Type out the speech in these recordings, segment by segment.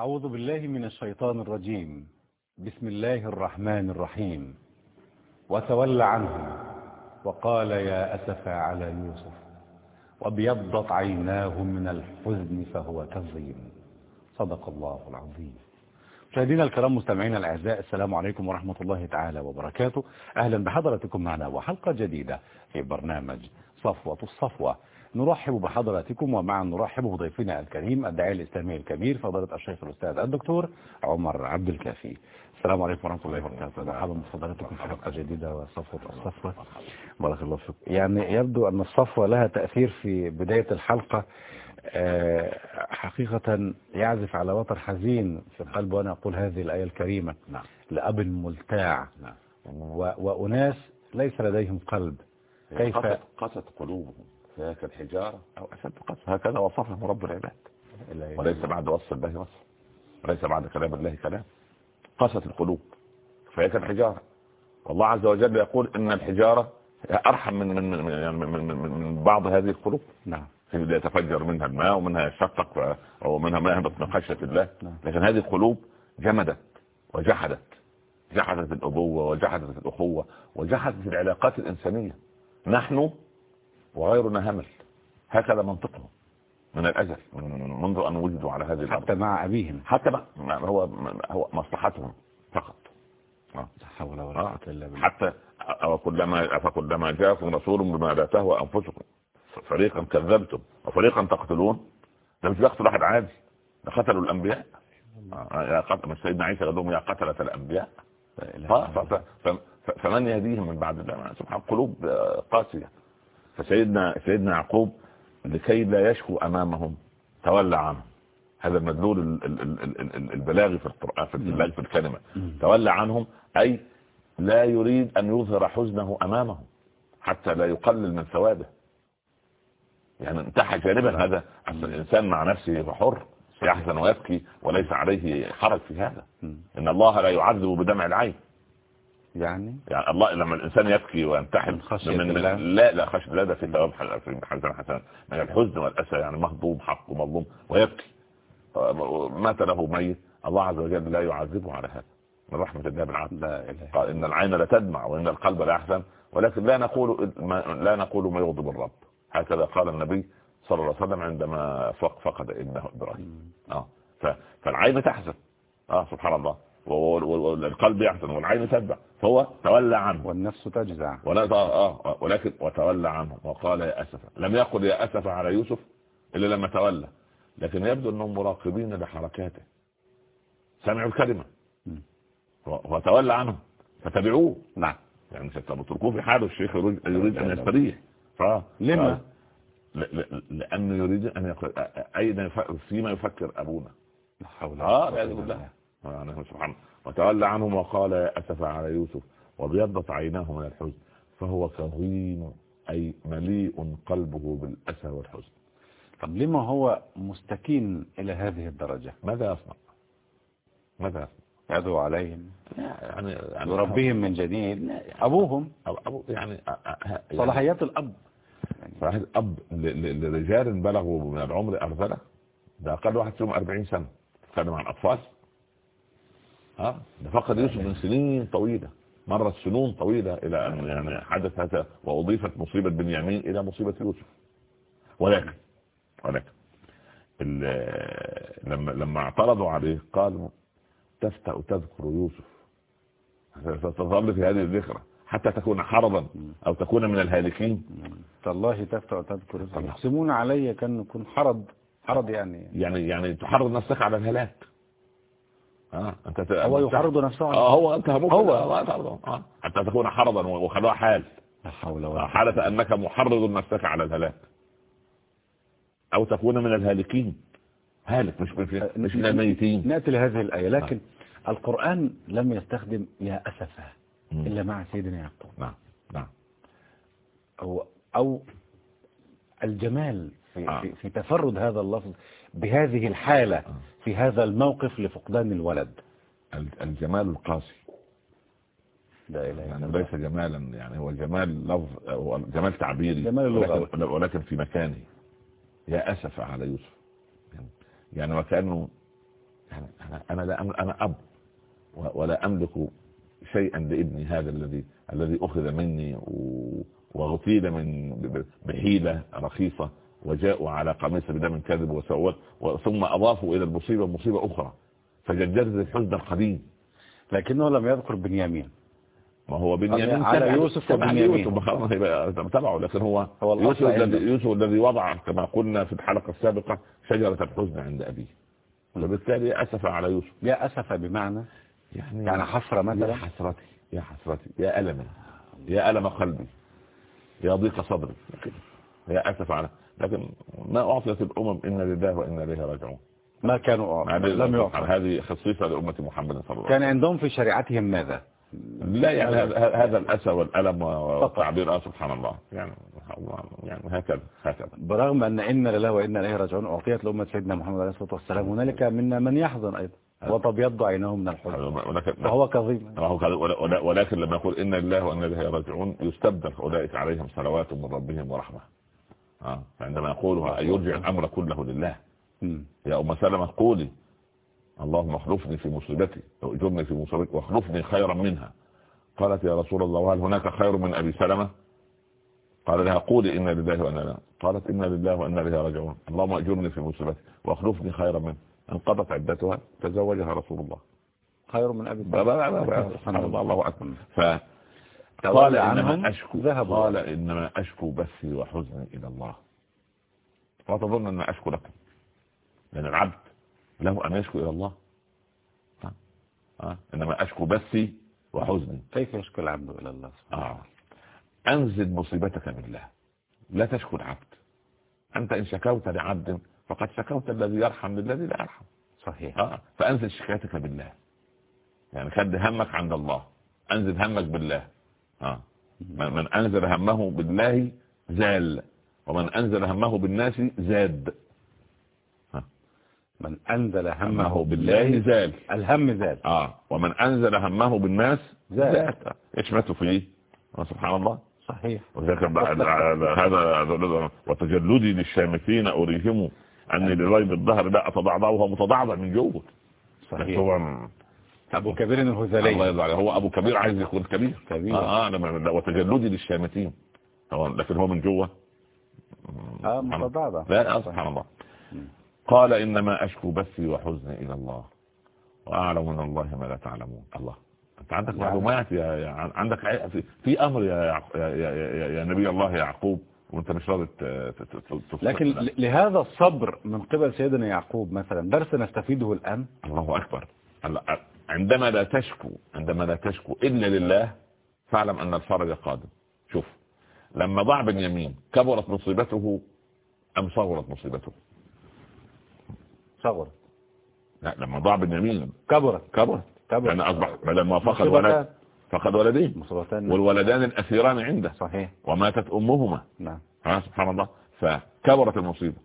أعوذ بالله من الشيطان الرجيم. بسم الله الرحمن الرحيم. وتولى عنهم وقال يا أسفى على يوسف. وابيضت عيناه من الحزن فهو كظيم صدق الله العظيم. مشاهدينا الكرام مستمعينا الأعزاء السلام عليكم ورحمة الله تعالى وبركاته. أهلا بحضراتكم معنا وحلقة جديدة في برنامج صفوة الصفوة. نرحب بحضراتكم ومعا نرحب بضيفنا الكريم الداعية الإسلامي الكبير فضيلة الشيخ الأستاذ الدكتور عمر عبد الكافي. السلام عليكم ورحمة الله وبركاته. مرحبا بفضلاتكم في حلقة جديدة وصفوة الصفوة. بارك الله فيكم. يعني يبدو أن الصفوة لها تأثير في بداية الحلقة. حقيقة يعزف على وتر حزين في القلب وأنا أقول هذه الآية الكريمة. نعم. لأب ملتاع نعم. وأناس ليس لديهم قلب. كيف؟ قست قلوبهم. فهيك الحجارة؟ أو أشد قسوة هكذا وصفهم رب العباد. وليس بعد وصف الله وصف. وليس بعد كلام الله كلام. قست القلوب. فهيك الحجارة. والله عز وجل يقول إن الحجارة أرحم من من من, يعني من, من, من, من بعض هذه القلوب. نعم. اللي يتفجر منها الماء ومنها يشقق ومنها ما يهبط من خشية الله. نعم. لكن هذه القلوب جمدت وجحدت. جحدت الأبوة وجحدت الأخوة وجحدت العلاقات الإنسانية. نحن وغيرنا همل. هكذا منطقهم من الأجل. من منذ أن وجدوا على هذه الأرض. حتى مع أبيهم. حتى ما ما هو هو مصلحتهم فقط. آه. حول ولا قوة إلا بالله. حتى أفكلما أفكلما جاءكم رسول بما لا تهوى أنفسكم؟ فريقا كذبتم. وفريقا تقتلون. ده مش بيقتل واحد عادي. ده قتلوا الأنبياء. آه، يا قتل مش سيدنا عيسى قال لهم يا قتلة الأنبياء. فمن يهديهم من بعد الله سبحان قلوب آه، قاسية. فسيدنا سيدنا يعقوب لكي لا يشكو أمامهم تولى عنهم هذا المدلول ال- ال- ال- ال- ال- البلاغي في القرآن في البلاغ في الكلمة. تولى عنهم أي لا يريد أن يظهر حزنه أمامهم حتى لا يقلل من ثوابه. يعني انتحى جانبا هذا. أصل الإنسان مع نفسه فحر يحزن ويبكي وليس عليه حرج في هذا. إن الله لا يعذب بدمع العين. يعني يعني الله لما الإنسان يبكي وينتحل من خشية من. لا لا خشية لا ده في ثواب حسن حسن من الحزن والأسى يعني مهضوم حق ومظلوم ويبكي. آه، مات له ميت. الله عز وجل لا يعذبه على هذا. من رحمة الله بالعبد لا إله قال إن العين لا تدمع وإن القلب لا يحزن. ولكن لا نقول ما لا نقول ما يغضب الرب. هكذا قال النبي صلى الله عليه وسلم عندما فق- فقد ابنه إبراهيم. آه. ف- فالعين تحزن. آه سبحان الله. والقلب يحزن والعين تدمع فهو تولى عنه. والنفس تجزع. ولا آه آه ولكن وتولى عنه. وقال يا أسف لم يقل يا أسف على يوسف إلا لما تولى. لكن يبدو أنهم مراقبين لحركاته. سمعوا الكلمة. وتولى عنهم. فتبعوه. نعم. يعني ستتركوه في حاله. الشيخ يريد, يريد أن يستريح. ف... لما؟ ف- ل- ل- لأنه يريد أن يقول أين. فيما يفكر أبونا؟ لا حول ولا آه قوة إلا بالله. سبحانه وتولى عنهم وقال يا أسف على يوسف وابيضت عيناه من الحزن. فهو كظيم أي مليء قلبه بالأسى والحزن. طب لما هو مستكين إلى هذه الدرجة؟ ماذا يصنع؟ ماذا يصنع؟ يدعو عليهم يعني يعني يربيهم من جديد. أبوهم. أو أو يعني يعني صلاحيات الأب. صلاحية أب ل- ل- لرجال بلغوا من العمر أرذلة. ده أقل واحد فيهم 40 سنة. تتكلم عن أطفال؟ ها؟ ده فقد يوسف من سنين طويلة. مرت سنون طويلة إلى أن يعني حدث هذا وأضيفت مصيبة بنيامين إلى مصيبة يوسف. ولكن ولكن لما لما اعترضوا عليه قالوا تفتأ تذكر يوسف. ستظل في هذه الذكرى حتى تكون حرضا أو تكون من الهالكين. تالله تفتح تذكر يقسمون علي كان يكون حرض حرض يعني. يعني يعني تحرض نفسك على الهلاك. آه أنت هو يحرض نفسه آه هو أنت ممكن هو. آه، حتى تكون حرضا وخلوها حال. لا حول آه، ولا حالة أنك محرض نفسك على الهلاك. أو تكون من الهالكين. هالك مش مش, مش من الميتين. نأتي لهذه الآية. لكن القرآن لم يستخدم يا مم. إلا مع سيدنا يعقوب. نعم نعم. أو, أو الجمال في, آه. في, في تفرد هذا اللفظ. بهذه الحالة آه. في هذا الموقف لفقدان الولد ال- الجمال القاسي لا إله يعني. ليس جمالا يعني هو جمال لفظ هو جمال تعبيري جمال اللغة. ولكن, في مكانه يا أسف على يوسف يعني, يعني وكأنه يعني أنا لا أنا أب ولا أملك شيئا لابني هذا الذي الذي أخذ مني و- واغتيل من بحيلة رخيصة وجاءوا على قميص بدم كذب وسوت ثم أضافوا إلى المصيبة مصيبة أخرى. فجددت الحزن القديم. لكنه لم يذكر بنيامين. ما هو بنيامين على يوسف وبنيامين. تبعه. لكن هو, هو يوسف. الذي يوسف الذي وضع كما قلنا في الحلقة السابقة شجرة الحزن عند أبيه. وبالتالي أسف على يوسف. يا أسف بمعنى؟ يعني يعني حسرة يا مثلا؟ حسرتي يا حسرتي يا ألمي يا ألم قلبي يا ضيق صدري. يا أسف على لكن ما أعطيت الأمم إن لله وإنا إليه راجعون. ما كانوا لم يعطوا هذه خصيصة لأمة محمد صلى الله عليه وسلم. كان عندهم في شريعتهم ماذا؟ لا يعني هذا الأسى والألم. والتعبير. آه سبحان الله. يعني يعني هكذا هكذا. برغم أن إن لله وإنا إليه راجعون أعطيت لأمة سيدنا محمد عليه الصلاة والسلام. هنالك منا من يحزن أيضا. وتبيض عينه من الحزن. فهو كظيم. ولكن لما يقول إن لله وإنا إليه راجعون يستبدل أولئك عليهم صلوات من ربهم ورحمة. آه. فعندما يقولها يرجع الأمر كله لله. يا أم سلمة قولي. اللهم اخلفني في مصيبتي. واجرني في مصيبتي. واخلفني خيرا منها. قالت يا رسول الله وهل هناك خير من أبي سلمة؟ قال لها قولي إنا لله وإنا إليه. قالت إنا لله وإنا إليه راجعون. اللهم أجرني في مصيبتي. واخلفني خيرا منها. انقضت عدتها. تزوجها رسول الله. خير من أبي لا لا لا لا الله. الله أكبر. عنهم إنما أشكو ذهبوا. قال إنما أشكو بثي وحزني إلى الله. لا تظن أن أشكو لكم لأن العبد له أن يشكو إلى الله؟ إنما أشكو بثي وحزني كيف يشكو العبد إلى الله؟ آه. أنزل مصيبتك بالله لا تشكو العبد. أنت إن شكوت لعبد فقد شكوت الذي يرحم للذي لا يرحم. صحيح. آه. فأنزل شكايتك بالله. يعني خد همك عند الله. أنزل همك بالله. آه. من أنزل همه بالله زال. ومن أنزل همه بالناس زاد. من أنزل همه همه بالله زال. الهم زاد. آه. ومن أنزل همه بالناس زاد. زاد. يشمت فيه سبحان الله. صحيح. هذا وتجلدي للشامتين أريهم أني لريب الظهر لا أتضعضع وهو متضعضع من جوه. صحيح. أبو كبير الله الهذلي يرضى عليه. هو أبو كبير عايز يكون كبير. كبير. آه, آه لما وتجلدي للشامتين. هو لكن هو من جوه. آه متضعضع لا آه سبحان الله. قال إنما أشكو بثي وحزني إلى الله. وأعلم من الله ما لا تعلمون. الله. أنت عندك يعني. معلومات يا, يا عندك في, في أمر يا, يا, يا, يا, يا نبي الله يعقوب وأنت مش راضي لكن لهذا الصبر من قبل سيدنا يعقوب مثلا درس نستفيده الآن؟ الله أكبر. هلا، عندما لا تشكو عندما لا تشكو إلا لله فاعلم أن الفرج قادم. شوف لما ضاع بنيامين كبرت مصيبته أم صغرت مصيبته؟ صغر لا لما ضاع بنيامين كبرت. كبرت. كبرت. لأن أصبح بدل ما فقد. ولد فقد ولدين. مصيبتان. والولدان الأسيران عنده. صحيح. وماتت أمهما. نعم. سبحان الله. فكبرت المصيبة.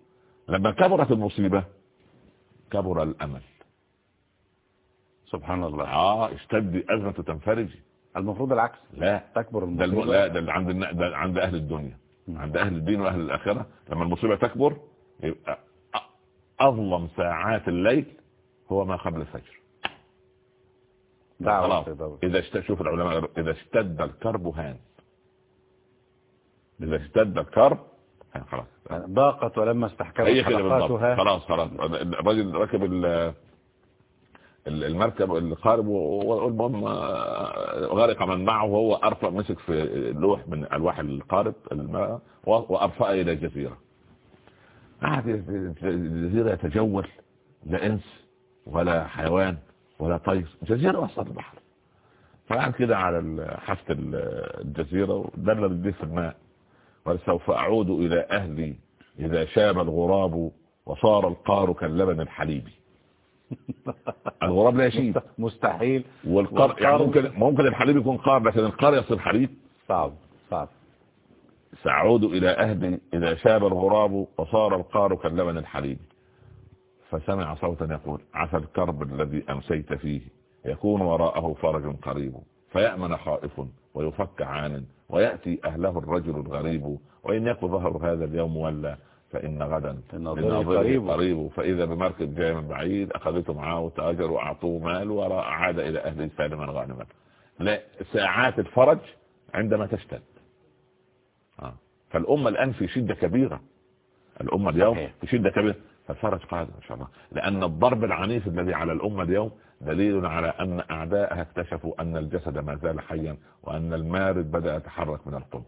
لما كبرت المصيبة كبر الأمل. سبحان الله. آه اشتد أزمة تنفرجي المفروض العكس. لا. تكبر. المصيبة. لا ده عند. ده عند أهل الدنيا. عند أهل الدين وأهل الآخرة. لما المصيبة تكبر يبقى أ- أظلم ساعات الليل هو ما قبل الفجر. دعوة خلاص. سيدنا. إذا اشت... شوف العلماء إذا اشتد الكرب هان. إذا اشتد الكرب خلاص. ضاقت ولما استحكمت حلقاتها. خلاص خلاص. الراجل ركب المركب القارب والمهم آه، غرق من معه وهو أرفع مسك في لوح من ألواح القارب الماء وأرفع إلى الجزيرة قعد في الجزيرة يتجول لا إنس ولا حيوان ولا طير. جزيرة وسط البحر. فقعد كده على حافة ال- الجزيرة ودلل الدين في الماء. قال سوف أعود إلى أهلي إذا شاب الغراب وصار القار كاللبن الحليبي. الغراب لا يشيب مستحيل. والقر يعني ممكن ممكن الحليب يكون قار لكن القار يصير حليب صعب صعب. سأعود إلى أهدي إذا شاب الغراب وصار القار كاللبن الحليب فسمع صوتا يقول عسى الكرب الذي أمسيت فيه يكون وراءه فرج قريب. فيأمن خائف ويفك عان ويأتي أهله الرجل الغريب. وإن يكن ظهر هذا اليوم ولا فإن غدا. لناظره قريب. قريب. فإذا بمركب جاي من بعيد أخذته معه وتأجر وأعطوه مال وعاد إلى أهله سالما غانما لا ساعات الفرج عندما تشتد. آه. فالأمة الآن في شدة كبيرة. الأمة اليوم صحيح. في شدة كبيرة. فالفرج قادم إن شاء الله. لأن الضرب العنيف الذي على الأمة اليوم دليل على أن أعدائها اكتشفوا أن الجسد ما زال حيا وأن المارد بدأ يتحرك من القلب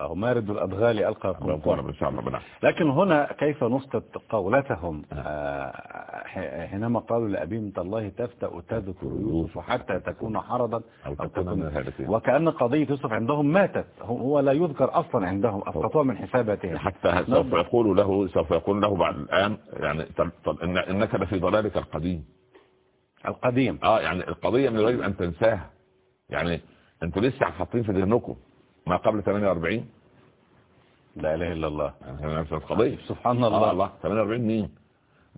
أو مارد الأدغال ألقى الله لكن هنا كيف نسقط قولتهم؟ آه، ح- حينما قالوا لأبيهم تالله تفتأ تذكر يوسف حتى تكون حرضا أو تكون وكأن قضية يوسف عندهم ماتت. هو- لا يذكر أصلا عندهم أسقطوها من حساباتهم. حتى سوف يقول له سوف يقول له بعد الآن يعني طل- إن إنك لفي ضلالك القديم. القديم. آه يعني القضية من الواجب أن تنساها. يعني أنتوا لسه حاطين في ذهنكم. ما قبل 48 لا إله إلا الله. يعني نفس القضية. سبحان الله. الله 48 مين؟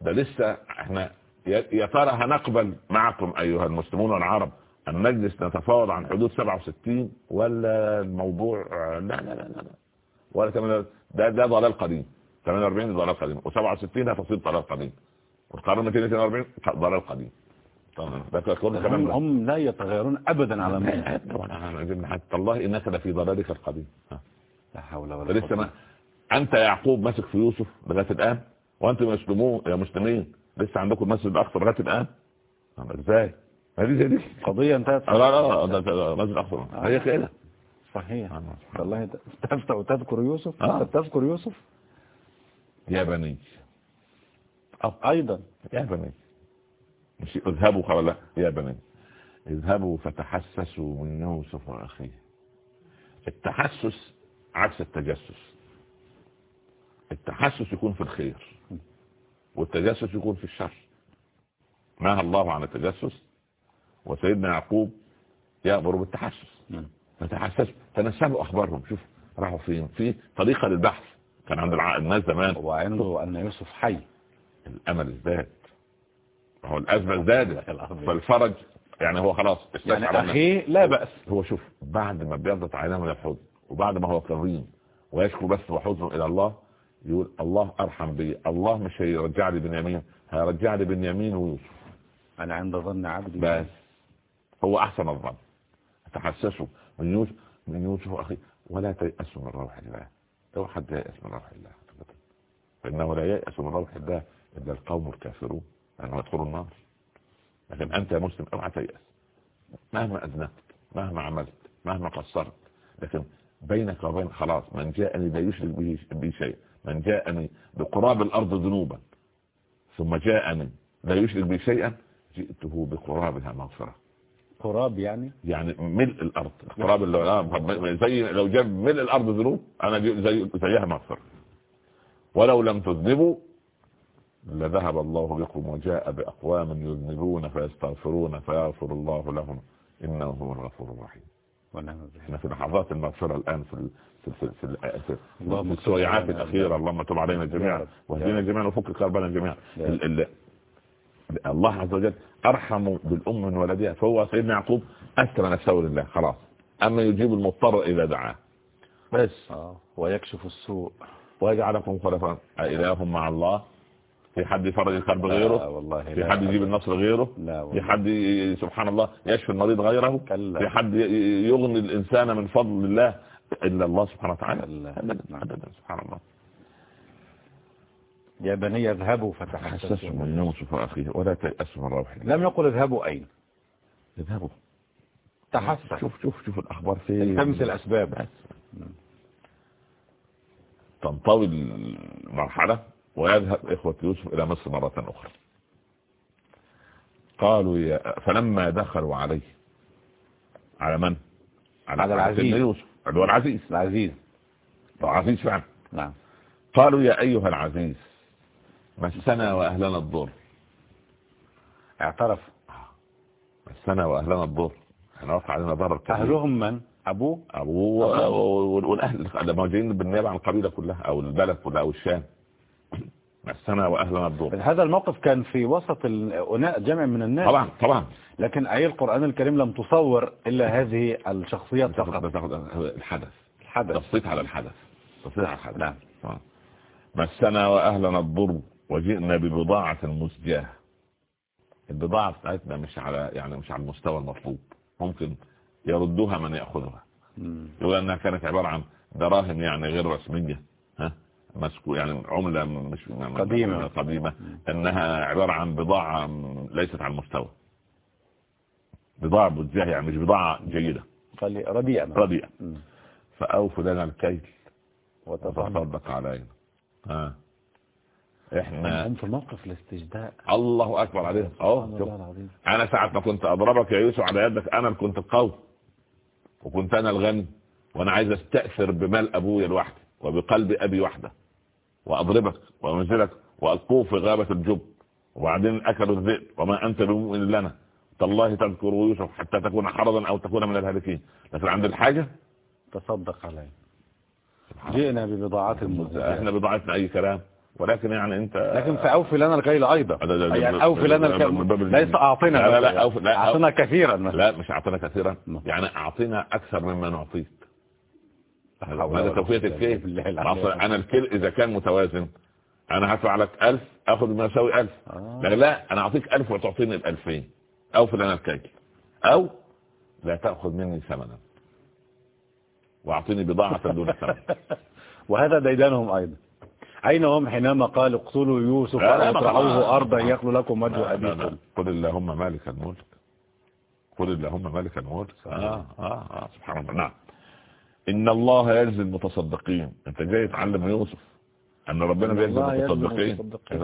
ده لسه إحنا يا ترى هنقبل معكم أيها المسلمون والعرب أن نجلس نتفاوض عن حدود 67 ولا الموضوع آه، لا لا لا لا لا. ولا 48 ده ده ضلال قديم. 48 ضلال قديم. و67 هتصير ضلال قديم. والقرن 242 ضلال قديم. طبعا. هم. هم لا يتغيرون أبدا على ما حتى الله انك لفي ضلالك القديم. لا حول ولا قوة. ما أنت يعقوب ماسك في يوسف لغاية الآن؟ وأنتم مسلمون يا مسلمين لسه عندكم المسجد الأقصى لغاية الآن؟ إزاي؟ دي زي دي قضية انتهت. لا لا المسجد الاقصى هي كده صحيح. آه. والله تفتأ وتذكر يوسف؟ آه. تذكر يوسف؟ يا بني. أيضا. يا بني. اذهبوا خلاص لا يا بني اذهبوا فتحسسوا من يوسف وأخيه. التحسس عكس التجسس. التحسس يكون في الخير والتجسس يكون في الشر. نهى الله عن التجسس وسيدنا يعقوب يأمر بالتحسس. نعم. فتحسسوا تنسبوا أخبارهم. شوف راحوا فين؟ في طريقة للبحث. كان عند الناس زمان. وعنده أن يوسف حي. الأمل ازداد هو الأزمة ازدادت العظيم. فالفرج يعني هو خلاص يعني أخيه لا بأس. هو شوف بعد ما بيضغط عيناه من الحزن وبعد ما هو كريم ويشكو بس وحزنه إلى الله يقول الله أرحم بي الله مش هيرجع لي بنيامين هيرجع لي بنيامين ويوسف. أنا عند ظن عبدي. بس. هو أحسن الظن. تحسسوا من يوسف من يوسف أخي ولا تيأسوا من روح الله. لو حد ييأس من روح الله. فإنه لا ييأس من روح الله إلا القوم الكافرون. انه يدخلوا النار. لكن أنت يا مسلم أوعى تيأس. مهما اذنبت مهما عملت مهما قصرت. لكن بينك وبين خلاص من جاءني لا يشرك به بي شيء. من جاءني بقراب الأرض ذنوبا ثم جاءني لا يشرك بي شيئا جئته بقرابها مغفرة. قراب يعني؟ يعني ملء الأرض. قراب اللي آه، زي لو جاب ملء الأرض ذنوب جي- زي زيها مغفرة. ولو لم تذنبوا لذهب الله بكم وجاء بأقوام يذنبون فيستغفرون فيغفر الله لهم إنه هو الغفور الرحيم. إحنا في لحظات المغفرة الآن في في في في, السويعات. الأخيرة اللهم تب علينا جميعا يا جميعا وفك كربنا جميعا. الله عز وجل أرحم بالأم من ولدها فهو سيدنا يعقوب أسلم نفسه لله خلاص. أما يجيب المضطر إذا دعاه. بس. آه. ويكشف السوء. ويجعلكم خلفاء. إله مع الله. في حد يفرج الكرب غيره؟ والله في حد يجيب النصر غيره؟ لا في. حد سبحان الله يشفي المريض غيره؟ كلا. في حد يغني الإنسان من فضل الله إلا الله سبحانه وتعالى. أبدا. أبدا سبحان الله. يا بني اذهبوا حسسوا فتحسسوا من يوسف وأخيه ولا تيأسوا من روح لم يقل اذهبوا أين؟ اذهبوا. تحسس شوف شوف شوف الأخبار فين؟ التمس الأسباب. تنطوي المرحلة. ويذهب إخوة يوسف إلى مصر مرة أخرى. قالوا يا فلما دخلوا عليه على من؟ على العزيز. سيدنا يوسف اللي هو العزيز. العزيز. هو عزيز فعلا. نعم. قالوا يا أيها العزيز مسنا وأهلنا الضر. اعترف. مسنا وأهلنا الضر. إحنا وقع علينا ضرر كبير. أهلهم من؟ أبوه؟ أبوه و- والأهل. لما جايين بالنيابة عن القبيلة كلها أو البلد كلها أو الشام. مسنا واهلنا الضر هذا الموقف كان في وسط جمع من الناس. طبعا طبعا. لكن أي القرآن الكريم لم تصور إلا هذه الشخصيات تاخد فقط. تاخد الحدث. الحدث. تبسيط على الحدث. تبسيط على الحدث. نعم. مسنا واهلنا الضر وجئنا ببضاعة مزجاة. البضاعة بتاعتنا مش على يعني مش على المستوى المطلوب. ممكن يردوها من يأخذها. يقول إنها كانت عبارة عن دراهم يعني غير رسمية. ها؟ مسكو يعني عملة مش قديمة. قديمة. إنها عبارة عن بضاعة ليست على المستوى. بضاعة مزجاة يعني مش بضاعة جيدة. رديئة مم. فأوفوا لنا الكيل. وتصدق علينا. ها. إحنا هم في موقف الاستجداء. الله أكبر عليهم. الله العظيم. أنا ساعة ما كنت أضربك يا يوسف على يدك أنا كنت القوي. وكنت أنا الغني. وأنا عايز أستأثر بمال أبويا لوحدي وبقلب أبي وحدة. وأضربك وأنزلك وألقوه في غابة الجب. وبعدين أكلوا الذئب. وما أنت بمؤمن لنا. تالله تذكر يوسف حتى تكون حرضا أو تكون من الهالكين. لكن عند الحاجة؟ تصدق عليه جئنا ببضاعة مزجاة إحنا بضاعتنا أي كلام. ولكن يعني أنت لكن فأوفي لنا الكيل ده- يعني أوفي لنا الكيل ليس أعطينا لا لا لا أعطينا كثيرا. مثلا لا مش أعطينا كثيرا. يعني أعطينا أكثر مما نعطيك. هذا توفية العظيم. أنا الكيل إذا كان متوازن أنا هدفع لك 1000 آخذ ما يساوي 1000 آه. لا لا أنا أعطيك 1000 وتعطيني ال 2000 أو في لنا الكيل أو لا تأخذ مني ثمنا. وأعطيني بضاعة دون ثمن. وهذا ديدانهم أيضا. أين هم حينما قال اقتلوا يوسف لا، لا، أو ما اطرحوه خلاص. أرضا يخلو لكم وجه. أبيكم؟ قل اللهم مالك الملك. قل اللهم مالك الملك. آه آه آه سبحان الله. نعم. إن الله يجزي المتصدقين. أنت جاي تعلم يوسف أن ربنا بيجزي المتصدقين.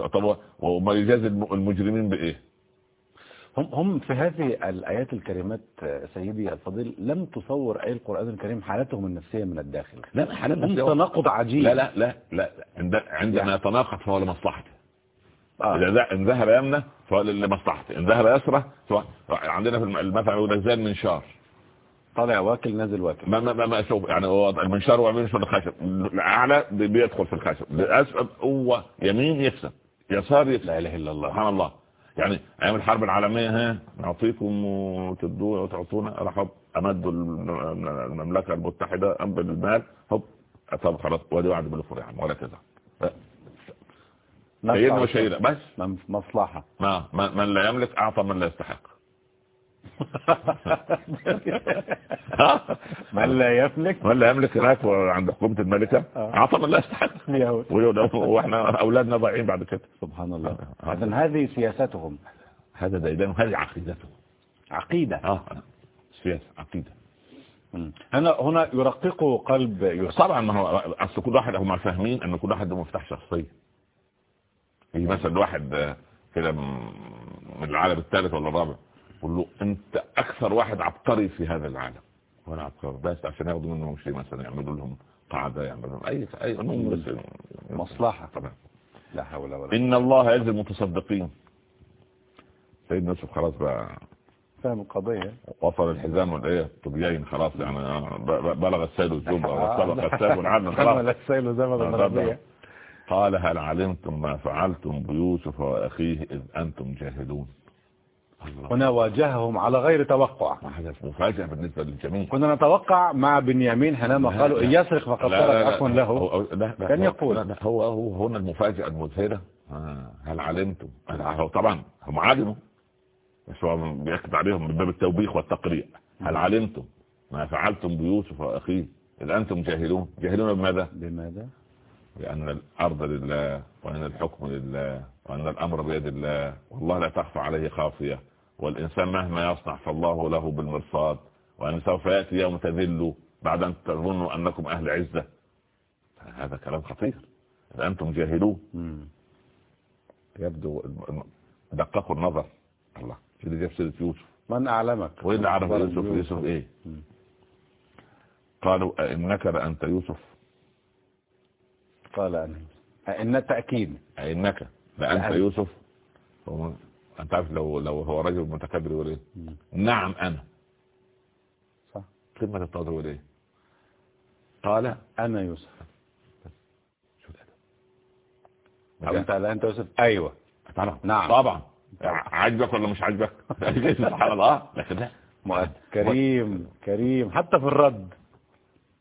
طب وما يجازي الم- المجرمين بإيه؟ هم هم في هذه الآيات الكريمات سيدي الفضيل لم تصور أي القرآن الكريم حالتهم النفسية من الداخل. لا حلال هم تناقض عجيب. لا لا لا لا عند- عندما يعني. يتناقض فهو لمصلحته. آه. إذا ذا- إن ذهب يمنى فهو لمصلحته. إن ذهب يسرى فهو عندنا في الم- المثل يقول زي المنشار طالع واكل نازل واكل. ما ما ما, ما شوف يعني هو المنشار ويمين في الخشب الاعلى بي- بيدخل في الخشب الاسفل هو يمين يكسب. يسار يكسب. لا إله إلا الله. سبحان الله. يعني أيام الحرب العالمية ها نعطيكم وتدوا وتعطونا. راحوا امدوا الم- المملكة المتحدة بالمال هوب طب خلاص. ودي وعد عم ولا كذا سيدنا وشيدنا بس. ما ما- من لا يملك أعطى من لا يستحق. من لا يملك من لا يملك هناك عند حكومة الملكة. آه. اعطى من لا يستحق. وإحنا أولادنا ضايعين بعد كده. سبحان الله. آه. إذن هذه سياستهم. هذا ديدان هذه عقيدته عقيدة. آه. سياسه عقيدة. مم. هنا هنا يرققوا قلب يوسف. طبعا ما هو أصل كل واحد هم فاهمين إن كل واحد مفتاح شخصية. يجي مثلا واحد آه، كده من العالم الثالث ولا الرابع. يقول له أنت أكثر واحد عبقري في هذا العالم. وأنا عبقري. بس عشان ياخدوا منهم شيء مثلا. يعملوا لهم قاعدة يعملوا لهم اي أي بس مصلحة. طبعا. لا حول ولا إن الله يجزي المتصدقين. سيدنا يوسف خلاص بقى. فاهم القضية. وصل الحزام والايه الطبيين خلاص يعني بلغ السيل الزبى آه. وسبق السيف العذل كمل خلاص السيل الغربية قال هل علمتم ما فعلتم بيوسف وأخيه إذ أنتم جاهلون؟ هنا واجههم على غير توقع. حدث. مفاجأة بالنسبة للجميع. كنا نتوقع مع بنيامين حينما قالوا إن. يسرق فقد سرق. أخ له. كان يقول. لا، لا، هو هو هنا المفاجأة المذهلة آه، هل علمتم؟ طبعا هم علموا بس هو بيكتب عليهم من باب التوبيخ والتقريع. هل علمتم؟ ما فعلتم بيوسف وأخيه. إذ أنتم جاهلون. جاهلون بماذا؟ بماذا؟ لأن الأرض لله وأن الحكم لله وأن الأمر بيد الله. والله لا تخفى عليه خافية. والإنسان مهما يصنع فالله له بالمرصاد وأن سوف يأتي يوم تذلوا بعد أن تظنوا أنكم أهل عزة. هذا كلام خطير. إذا أنتم جاهلون. يبدو دققوا النظر. الله. اللي جاب سيرة يوسف. من أعلمك؟ اللي عرف يوسف يوسف. إيه؟ مم. قالوا أئنك لأنت يوسف. قال أنا إن التأكيد أئنك. لأنت لأنت. يوسف. أنت عارف لو لو هو رجل متكبر يقول إيه. نعم أنا. صح. كلمة التواضع يقول إيه؟ قال أنا يوسف. شو ده. أو أنت لا أنت يوسف. أيوه. طبعا. نعم. طبعا. عاجبك ولا مش عاجبك؟ سبحان الله. لكن لا. مؤدب كريم كريم. حتى في الرد.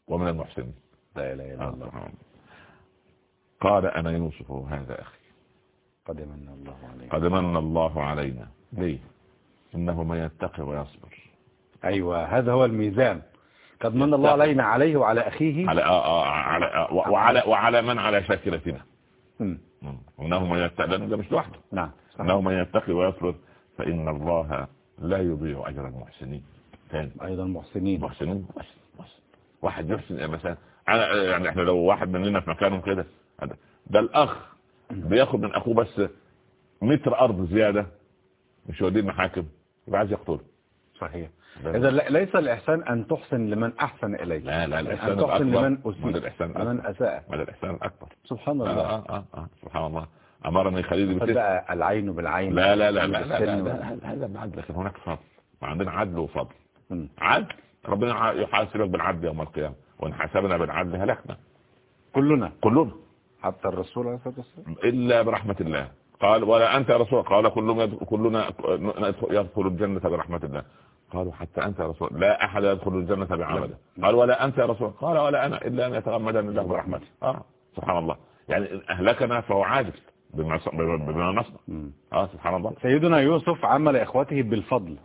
ومن المحسنين لا إله إلا الله. قال أنا يوسف هذا أخي. قد من الله عليك. قد من الله علينا. ليه؟ إنه من يتقي ويصبر. أيوه هذا هو الميزان. قد من الله علينا عليه وعلى أخيه. على آه آه على آه وعلى وعلى من؟ على شاكلتنا. إنه من يتقي ده مش لوحده. نعم. إنه من يتقي ويصبر فإن الله لا يضيع أجر المحسنين. ثاني أيضا محسنين محسنين واحد يحسن مثلا أنا يعني إحنا لو واحد مننا في مكانه كده ده- ده الأخ. بياخد من أخوه بس متر أرض زيادة مش يوديه المحاكم يبقى عايز يقتله. صحيح. إذا ليس الإحسان أن تحسن لمن أحسن إليك. لا لا أن الاحسان تحسن الأكبر. لمن أسيء الإحسان الأكبر. أساء. مدى الإحسان الأكبر. سبحان آه الله. آه آه آه. سبحان الله. أمرني بتسع بقى العين بالعين. لا لا لا لا لا, لا, لا, لكن هناك فضل. عندنا عدل وفضل. عدل. ربنا يحاسبك بالعدل يوم القيامة. وإن حسبنا بالعدل هلكنا. كلنا. كلنا. حتى الرسول عليه الصلاة والسلام؟ إلا برحمة الله. قال ولا أنت يا رسول قال كلنا كلنا يدخل الجنة برحمة الله. قالوا حتى أنت يا رسول لا أحد يدخل الجنة بعمله. قال ولا أنت يا رسول قال ولا أنا. إلا أن يتغمدني الله برحمته. آه سبحان الله. يعني أهلكنا فهو عادل بما نصنع. آه سبحان الله. سيدنا يوسف عمل إخوته بالفضل.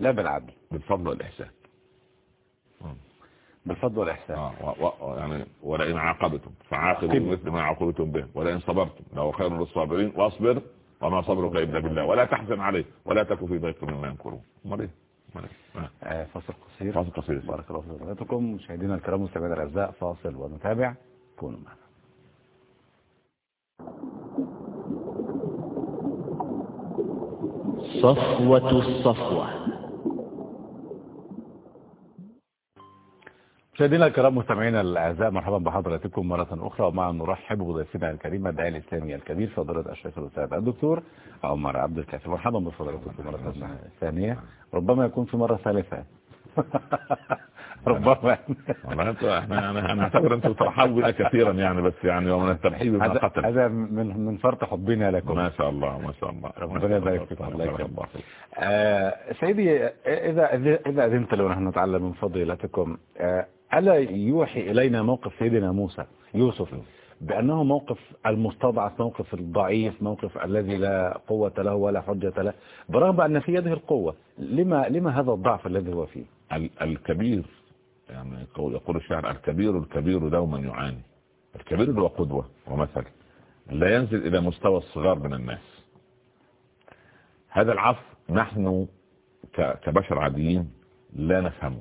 لا بالعدل. بالفضل والإحسان. بالفضل والإحسان. آه و و يعني ولئن عاقبتم فعاقبوا عاقبوا. مثل ما عاقبتم به ولئن صبرتم لو خير للصابرين واصبر وما صبرك إلا بالله ولا تحزن عليه ولا تكن في ضيق مما ينكرون أمال إيه؟ أمال إيه؟ آه. آه، فاصل قصير. فاصل قصير. بارك الله في حضراتكم مشاهدينا الكرام مستمعينا الأعزاء فاصل ونتابع. كونوا معنا. صفوة الصفوة. مشاهدينا الكرام مستمعينا الأعزاء مرحبا بحضراتكم مرة أخرى. ومع نرحب بضيفنا الكريم الداعي الإسلامي الكبير فضيلة الشيخ الأستاذ الدكتور عمر عبد الكافي. مرحبا بفضيلتكم مرة ثانية. ربما يكون في مرة ثالثة. ربما. والله انت إحنا أنا أعتبر أنتم ترحبوا كثيرا يعني بس يعني ومن الترحيب هذا قتل. هذا من من فرط حبنا لكم. ما شاء الله ما شاء الله ربنا يبارك فيكم الله يكرمك. فيك. سيدي إذا إذا أذنت لو نحن نتعلم من فضيلتكم آه ألا يوحي إلينا موقف سيدنا موسى يوسف بأنه موقف المستضعف موقف الضعيف موقف الذي لا قوة له ولا حجة له برغم أن في يده القوة. لما لما هذا الضعف الذي هو فيه؟ ال- الكبير يعني يقول الشاعر الكبير الكبير دوما يعاني. الكبير هو قدوة ومثل. لا ينزل إلى مستوى الصغار من الناس. هذا العصر نحن كبشر عاديين لا نفهمه.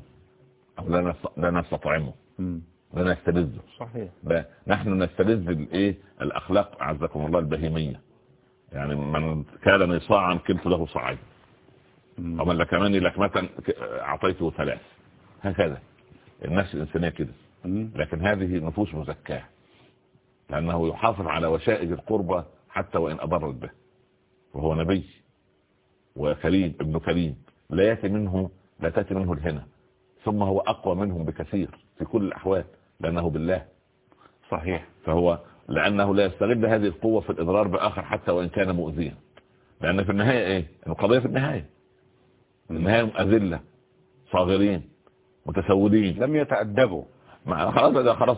لا نس- لا نستطعمه. لا نستلذه. صحيح. لا نحن نستلذ الايه؟ الأخلاق أعزكم الله البهيمية. يعني من كان نصاعا كلت له صاعين ومن لكمني لكمة ك- أعطيته ثلاث. هكذا. النفس الإنسانية كده. لكن هذه نفوس مزكاة. لأنه يحافظ على وشائج القربة حتى وإن أضرت به. وهو نبي. وكريم ابن كريم لا يأتي منه لا تأتي منه الهنا. ثم هو أقوى منهم بكثير في كل الأحوال لأنه بالله. صحيح. فهو لأنه لا يستغل هذه القوة في الإضرار بآخر حتى وإن كان مؤذيا. لأن في النهاية إيه؟ القضية في النهاية. في النهاية أذلة صاغرين متسودين لم يتأدبوا. خلاص خلاص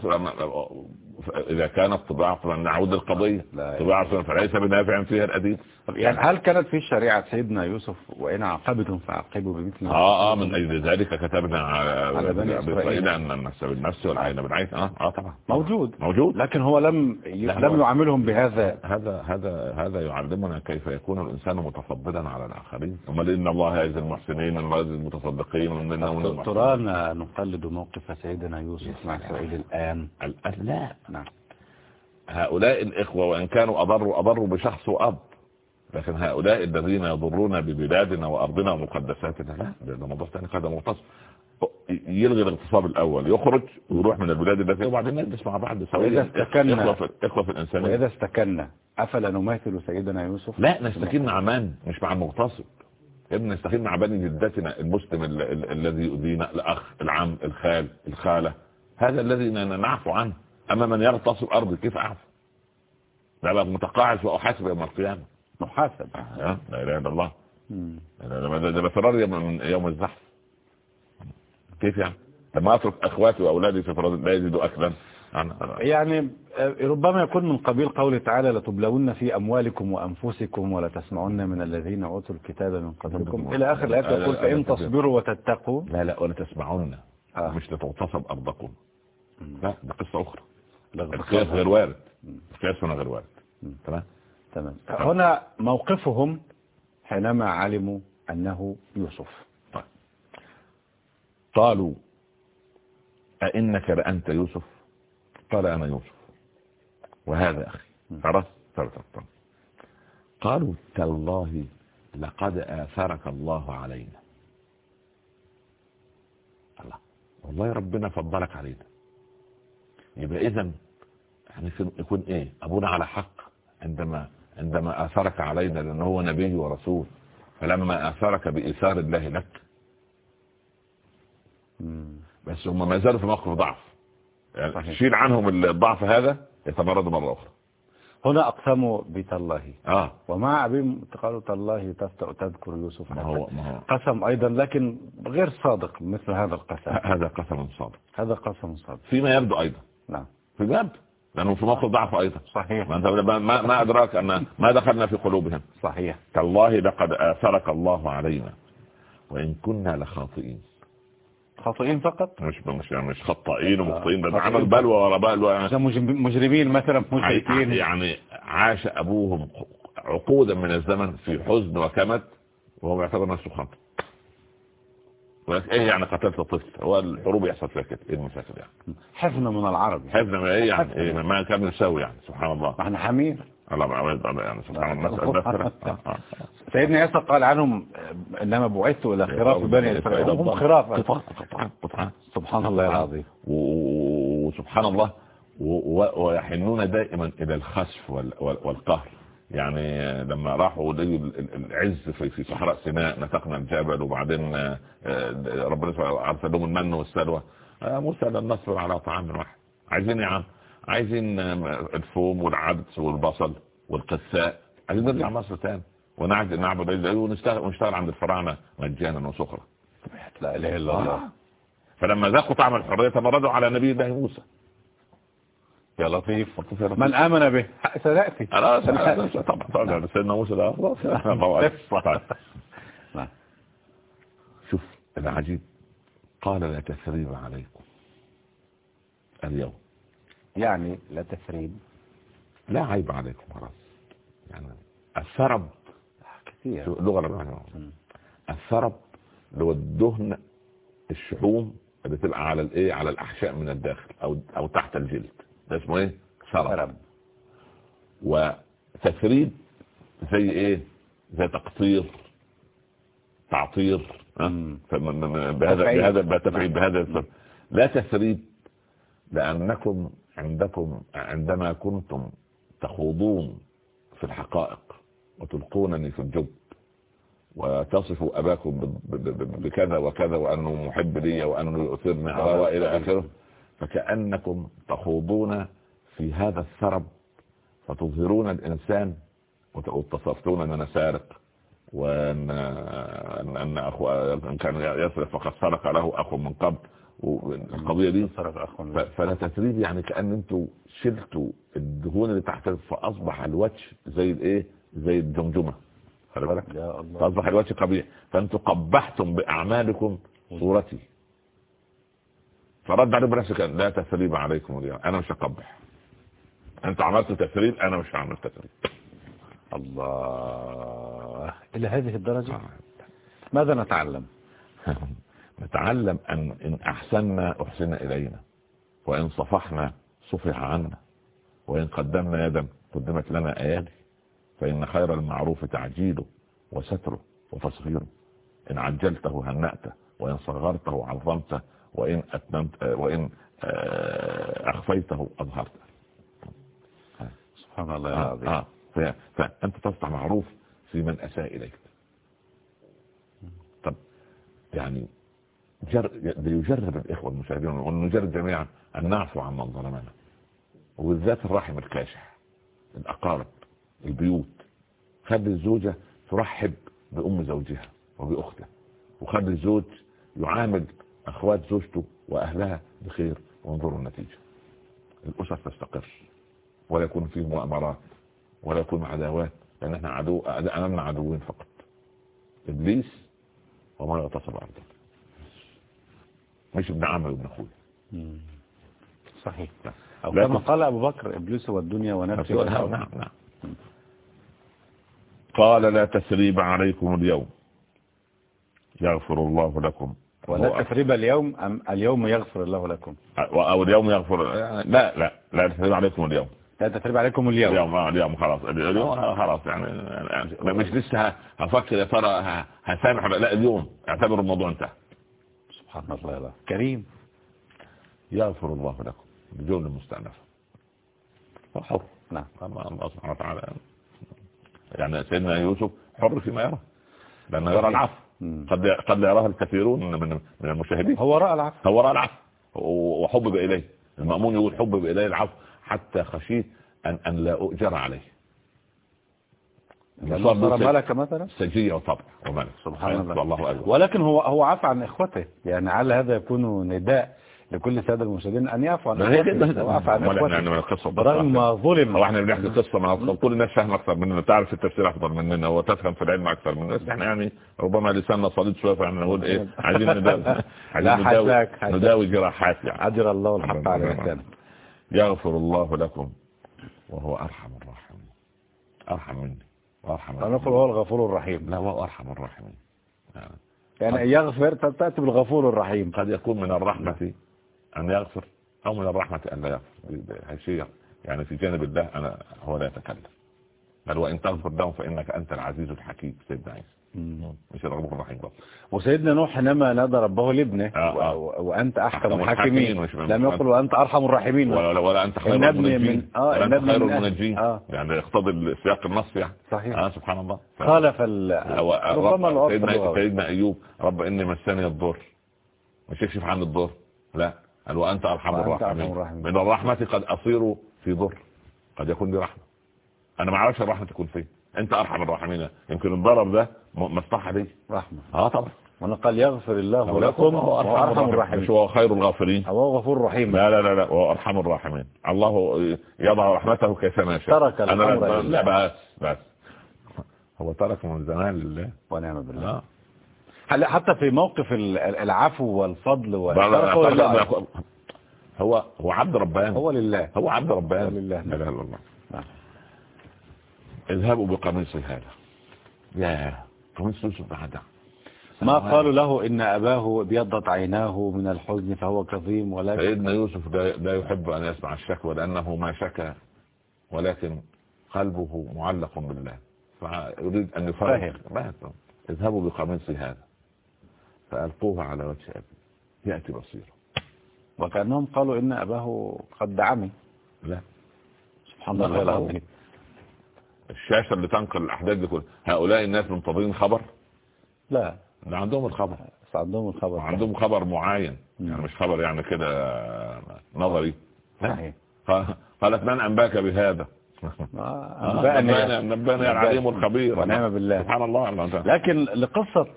إذا كانت طباعة نعود للقضية. لا طباعة فليس بنافع فيها الأديب يعني هل كانت في شريعة سيدنا يوسف وإن عاقبتم فعاقبوا بمثل آه آه من أجل ذلك كتبنا على, بني إسرائيل. أن النفس بالنفس والعين بالعين آه آه طبعا. موجود. موجود. لكن هو لم لم يعاملهم بهذا. هذا هذا هذا يعلمنا كيف يكون الإنسان متفضلا على الآخرين. امال ان الله يعز المحسنين من يعز المتصدقين ومن من ترانا نقلد موقف سيدنا يوسف مع إسرائيل الآن. الآن. لا. نعم. هؤلاء الإخوة وإن كانوا أضروا أضروا بشخص وأب. لكن هؤلاء الذين يضرون ببلادنا وأرضنا ومقدساتنا لا ده موضوع ثاني هذا مغتصب يلغي الاغتصاب الأول يخرج ويروح من البلاد التي وبعدين نجلس مع بعض سويا. استكنا- إخوة في الإنسانية. وإذا استكنا أفلا نماثل سيدنا يوسف؟ لا نستكين مع من؟ مش مع المغتصب. يا ابني نستكين مع بني جدتنا المسلم ال- ال- الذي يؤذينا الأخ العم الخال الخالة. هذا الذي نعفو عنه. أما من يغتصب ارضي كيف اعفو لا بقى متقاعس واحاسب يوم القيامة. محاسب. آه، لا إله إلا الله. ده- ده ده فرار يوم الزحف. كيف يعني؟ لما أترك أخواتي وأولادي في فرار لا يجدوا اكلا. يعني آه، ربما يكون من قبيل قوله تعالى لتبلون في أموالكم وأنفسكم ولتسمعن من الذين أوتوا الكتاب من قبلكم. إلى آخر الآية يقول فإن تصبروا وتتقوا. لا لا ولا تسمعون آه. مش لتغتصب أرضكم. لا ده قصة أخرى. لغة القياس غير وارد. القياس هنا غير وارد. تمام؟ تمام. هنا موقفهم حينما علموا أنه يوسف. طيب. قالوا أئنك لأنت يوسف؟ قال أنا يوسف. وهذا أخي. خلاص؟ طيب، طيب، طيب. قالوا تالله لقد آثرك الله علينا. الله. والله ربنا فضلك علينا. يبقى إذا يعني يكون- إيه؟ أبونا على حق عندما عندما آثرك علينا لأنه هو نبي ورسول. فلما آثرك بإيثار الله لك. بس هم ما زالوا في موقف ضعف. يعني. شيل عنهم الضعف هذا يتمردوا مرة أخرى. هنا أقسموا بتالله آه. ومع أبيهم قالوا تالله تفتأ تذكر يوسف ما هو ما هو. قسم أيضا لكن غير صادق مثل هذا القسم. هذا قسم صادق. هذا قسم صادق. فيما يبدو أيضا. نعم. فيما يبدو لأنه في موقف ضعف أيضا. صحيح. ما, ما, أدراك أن ما دخلنا في قلوبهم. صحيح. تالله لقد آثرك الله علينا. وإن كنا لخاطئين. خاطئين فقط؟ مش مش مش خطائين ومخطئين بل. عمل بلوى ورا بلوى. مجرمين مثلا مشركين يعني عاش أبوهم عقودا من الزمن في حزن وكمد وهو يعتبر نفسه خاطئ ولكن إيه يعني قتلت طفل هو الحروب يحصل فيها كده إيه المشاكل يعني؟ حفظنا من العرب حفظنا ما إيه يعني؟ إيه ما كان يساوي يعني سبحان الله. ما إحنا حمير. الله معود يعني سبحان الله. سيدنا عيسى قال عنهم إنما بعثت إلى خراف بني إسرائيل. هم خراف. سبحان الله العظيم وسبحان الله. ويحنون دائما إلى الخسف وال- وال- والقهر. يعني لما راحوا ال- العز في في صحراء سيناء نتقنا الجبل وبعدين آه، آه، ربنا أرسل لهم المن والسلوى. آه، موسى لن نصبر على طعام واحد. عايزين يا عم؟ عايزين الفوم والعدس والبصل والقساء. عايزين نرجع مصر تاني. ونعبد نعبد ونشتغل ونشتغل عند الفراعنة مجانا وسخرا لا إله إلا الله. فلما ذاقوا طعم الحرية تمردوا على نبي الله موسى. يا لطيف من آمن به؟ خلاص طبعا طبعا سيدنا موسى ده. خلاص. نعم. شوف العجيب قال لا تثريب عليكم اليوم. يعني لا تثريب؟ لا عيب عليكم خلاص يعني الثرب كثير. العربية. الثرب اللي هو الدهن الشحوم اللي تبقى على الإيه؟ على الأحشاء من الداخل أو أو تحت الجلد. اسمه إيه؟ ثرب وتثريب زي إيه؟ زي تقطير تعطير بهذا. بهذا تفعيل. بهذا السبب. لا تثريب لأنكم عندكم عندما كنتم تخوضون في الحقائق وتلقونني في الجب وتصفوا ب- بكذا وكذا وأنه محب لي وأنه يؤثرني آه. وإلى آخره. فكأنكم تخوضون في هذا الثرب فتظهرون الإنسان وت- وتصفتون أن أنا سارق وأن أن أخو أن كان يسرق فقد سرق له أخ من قبل. والقضية دي فلا تثريب يعني كأن أنتوا شلتوا الدهون اللي تحت فأصبح الوجه زي الإيه؟ زي الجمجمة. خلي بالك؟ فأصبح الوجه قبيح. فأنتوا قبحتم بأعمالكم صورتي. فرد عليه بنفسه كان لا تثريب عليكم اليوم. أنا مش هقبح. أنت عملت تثريب أنا مش هعمل تثريب الله. إلى هذه الدرجة؟ ماذا نتعلم؟ نتعلم أن إن أحسننا أحسن إلينا وإن صفحنا صفح عنا وإن قدمنا يدا قدمت لنا أيادي فإن خير المعروف تعجيله وستره وتصغيره. إن عجلته هنأته وإن صغرته عظمته وإن أتممت وإن آه، أخفيته أظهرته سبحان الله آه العظيم آه ف- فأنت تصنع معروف في من أساء إليك. طب يعني جر... ليجرب الإخوة المشاهدين ونجرب جميعا أن نعفو عن من ظلمنا. وبالذات الرحم الكاشح الأقارب البيوت. خلي الزوجة ترحب بأم زوجها وبأخته وخلي الزوج يعامل أخوات زوجته وأهلها بخير وانظروا النتيجة. الأسر تستقر ولا يكون فيه مؤامرات ولا يكون عداوات لأن إحنا عدو أمامنا عدوين فقط. إبليس وما يغتصب أرضه مش ابن عمي وابن أخوي. مم. صحيح. أو لكن- كما قال أبو بكر إبليس والدنيا ونفسي نعم والهوى. نعم نعم. قال لا تسريب عليكم اليوم. يغفر الله لكم ولا تثريب اليوم أم اليوم يغفر الله لكم؟ أو اليوم يغفر لا لا لا تسريب عليكم اليوم. لا تثريب عليكم اليوم. اليوم آه، اليوم خلاص. اليوم آه، خلاص يعني يعني مش لسه هفكر يا ترى هسامح لا. اليوم اعتبر الموضوع انتهى. سبحان الله لا. كريم. يغفر الله لكم بجملة مستأنفة حر نعم. الله الله سبحانه وتعالى. يعني سيدنا يوسف حر فيما يرى. لأنه يرى العفو. قد قد لا يراه الكثيرون من من المشاهدين. هو رأى العفو. هو رأى العفو. وحبب إليه. المأمون يقول حبب إليه العفو. حتى خشيت أن أن لا أؤجر عليه. صار ملك مثلا؟ سجية وطبع وملك. سبحان الله. الله ولكن هو هو عفى عن إخوته. يعني على هذا يكون نداء. لكل السادة المشاهدين أن يعفوا عن هو القصة برغم ما ظلم. هو إحنا بنحكي قصة ما كل الناس فاهمة أكثر مننا تعرف التفسير أكثر مننا وتفهم في العلم أكثر مننا. بس إحنا يعني ربما لساننا صليد شوية فإحنا نقول إيه عايزين نداوي. نداوي. جراحات يعني. أجر الله الحق على لسانه يغفر الله لكم وهو أرحم الراحمين. أرحم مني وأرحم ونقول هو الغفور الرحيم. لا وهو أرحم الراحمين. يعني يعني يغفر تأتي بالغفور الرحيم. قد يكون من الرحمة. أن يغفر أو من الرحمة أن لا يغفر. هشية يعني في جانب الله أنا هو لا يتكلم. بل وإن تغفر لهم فإنك أنت العزيز الحكيم. سيدنا عيسى. مش الغفور الرحيم بس. وسيدنا نوح حينما نادى ربه لابنه. آه، آه. وأنت أحكم الحاكمين. لم يقل وأنت أرحم الراحمين. ولا, ولا أنت خير المنجين من- آه، ولا أنت خير المنجين آه. يعني يقتضي السياق النص يعني. صحيح. آه سبحان الله. خالف ربما. سيدنا أيوب رب إني مسني الضر. مش يكشف عن الضر. لا. قال وأنت أرحم الراحمين. من الرحمة قد أصير في ضر قد يكون لي رحمة أنا ما أعرفش الرحمة تكون فين. أنت أرحم الراحمين. يمكن الضرر ده مصلحة لي رحمة. آه طبعا. وأنا قال يغفر الله لكم أرحم الراحمين. هو خير الغافرين هو غفور رحيم. لا لا لا لا هو أرحم الراحمين. الله يضع رحمته كيفما يشاء ترك أنا الأمر لا, بس بس. هو ترك من زمان لله. ونعم بالله. لا هل- حتى في موقف ال- العفو والفضل هو هو عبد رباني هو لله. هو عبد رباني هو لله. لا إله إلا الله. نعم. اذهبوا بقميصي هذا. يا قميص يوسف هذا ما قالوا له إن أباه ابيضت عيناه من الحزن فهو كظيم ولكن سيدنا يوسف لا يحب أن يسمع الشكوى لأنه ما شكى ولكن قلبه معلق بالله. فيريد أن يفرق. بس. اذهبوا بقميصي هذا. فألقوه على وجه أبي. يأتي بصيرا وكأنهم قالوا إن أباه قد دعمي لا. سبحان الله. العظيم الشاشة اللي تنقل الأحداث دي كلها هؤلاء الناس منتظرين خبر؟ لا. ده عندهم الخبر. عندهم الخبر. عندهم خبر معين. مم. يعني مش خبر يعني كده نظري. صحيح. قالت من أنباك بهذا؟ آه، نبأني نبأني نبأني العليم الخبير. ونعم بالله. سبحان الله لكن لقصة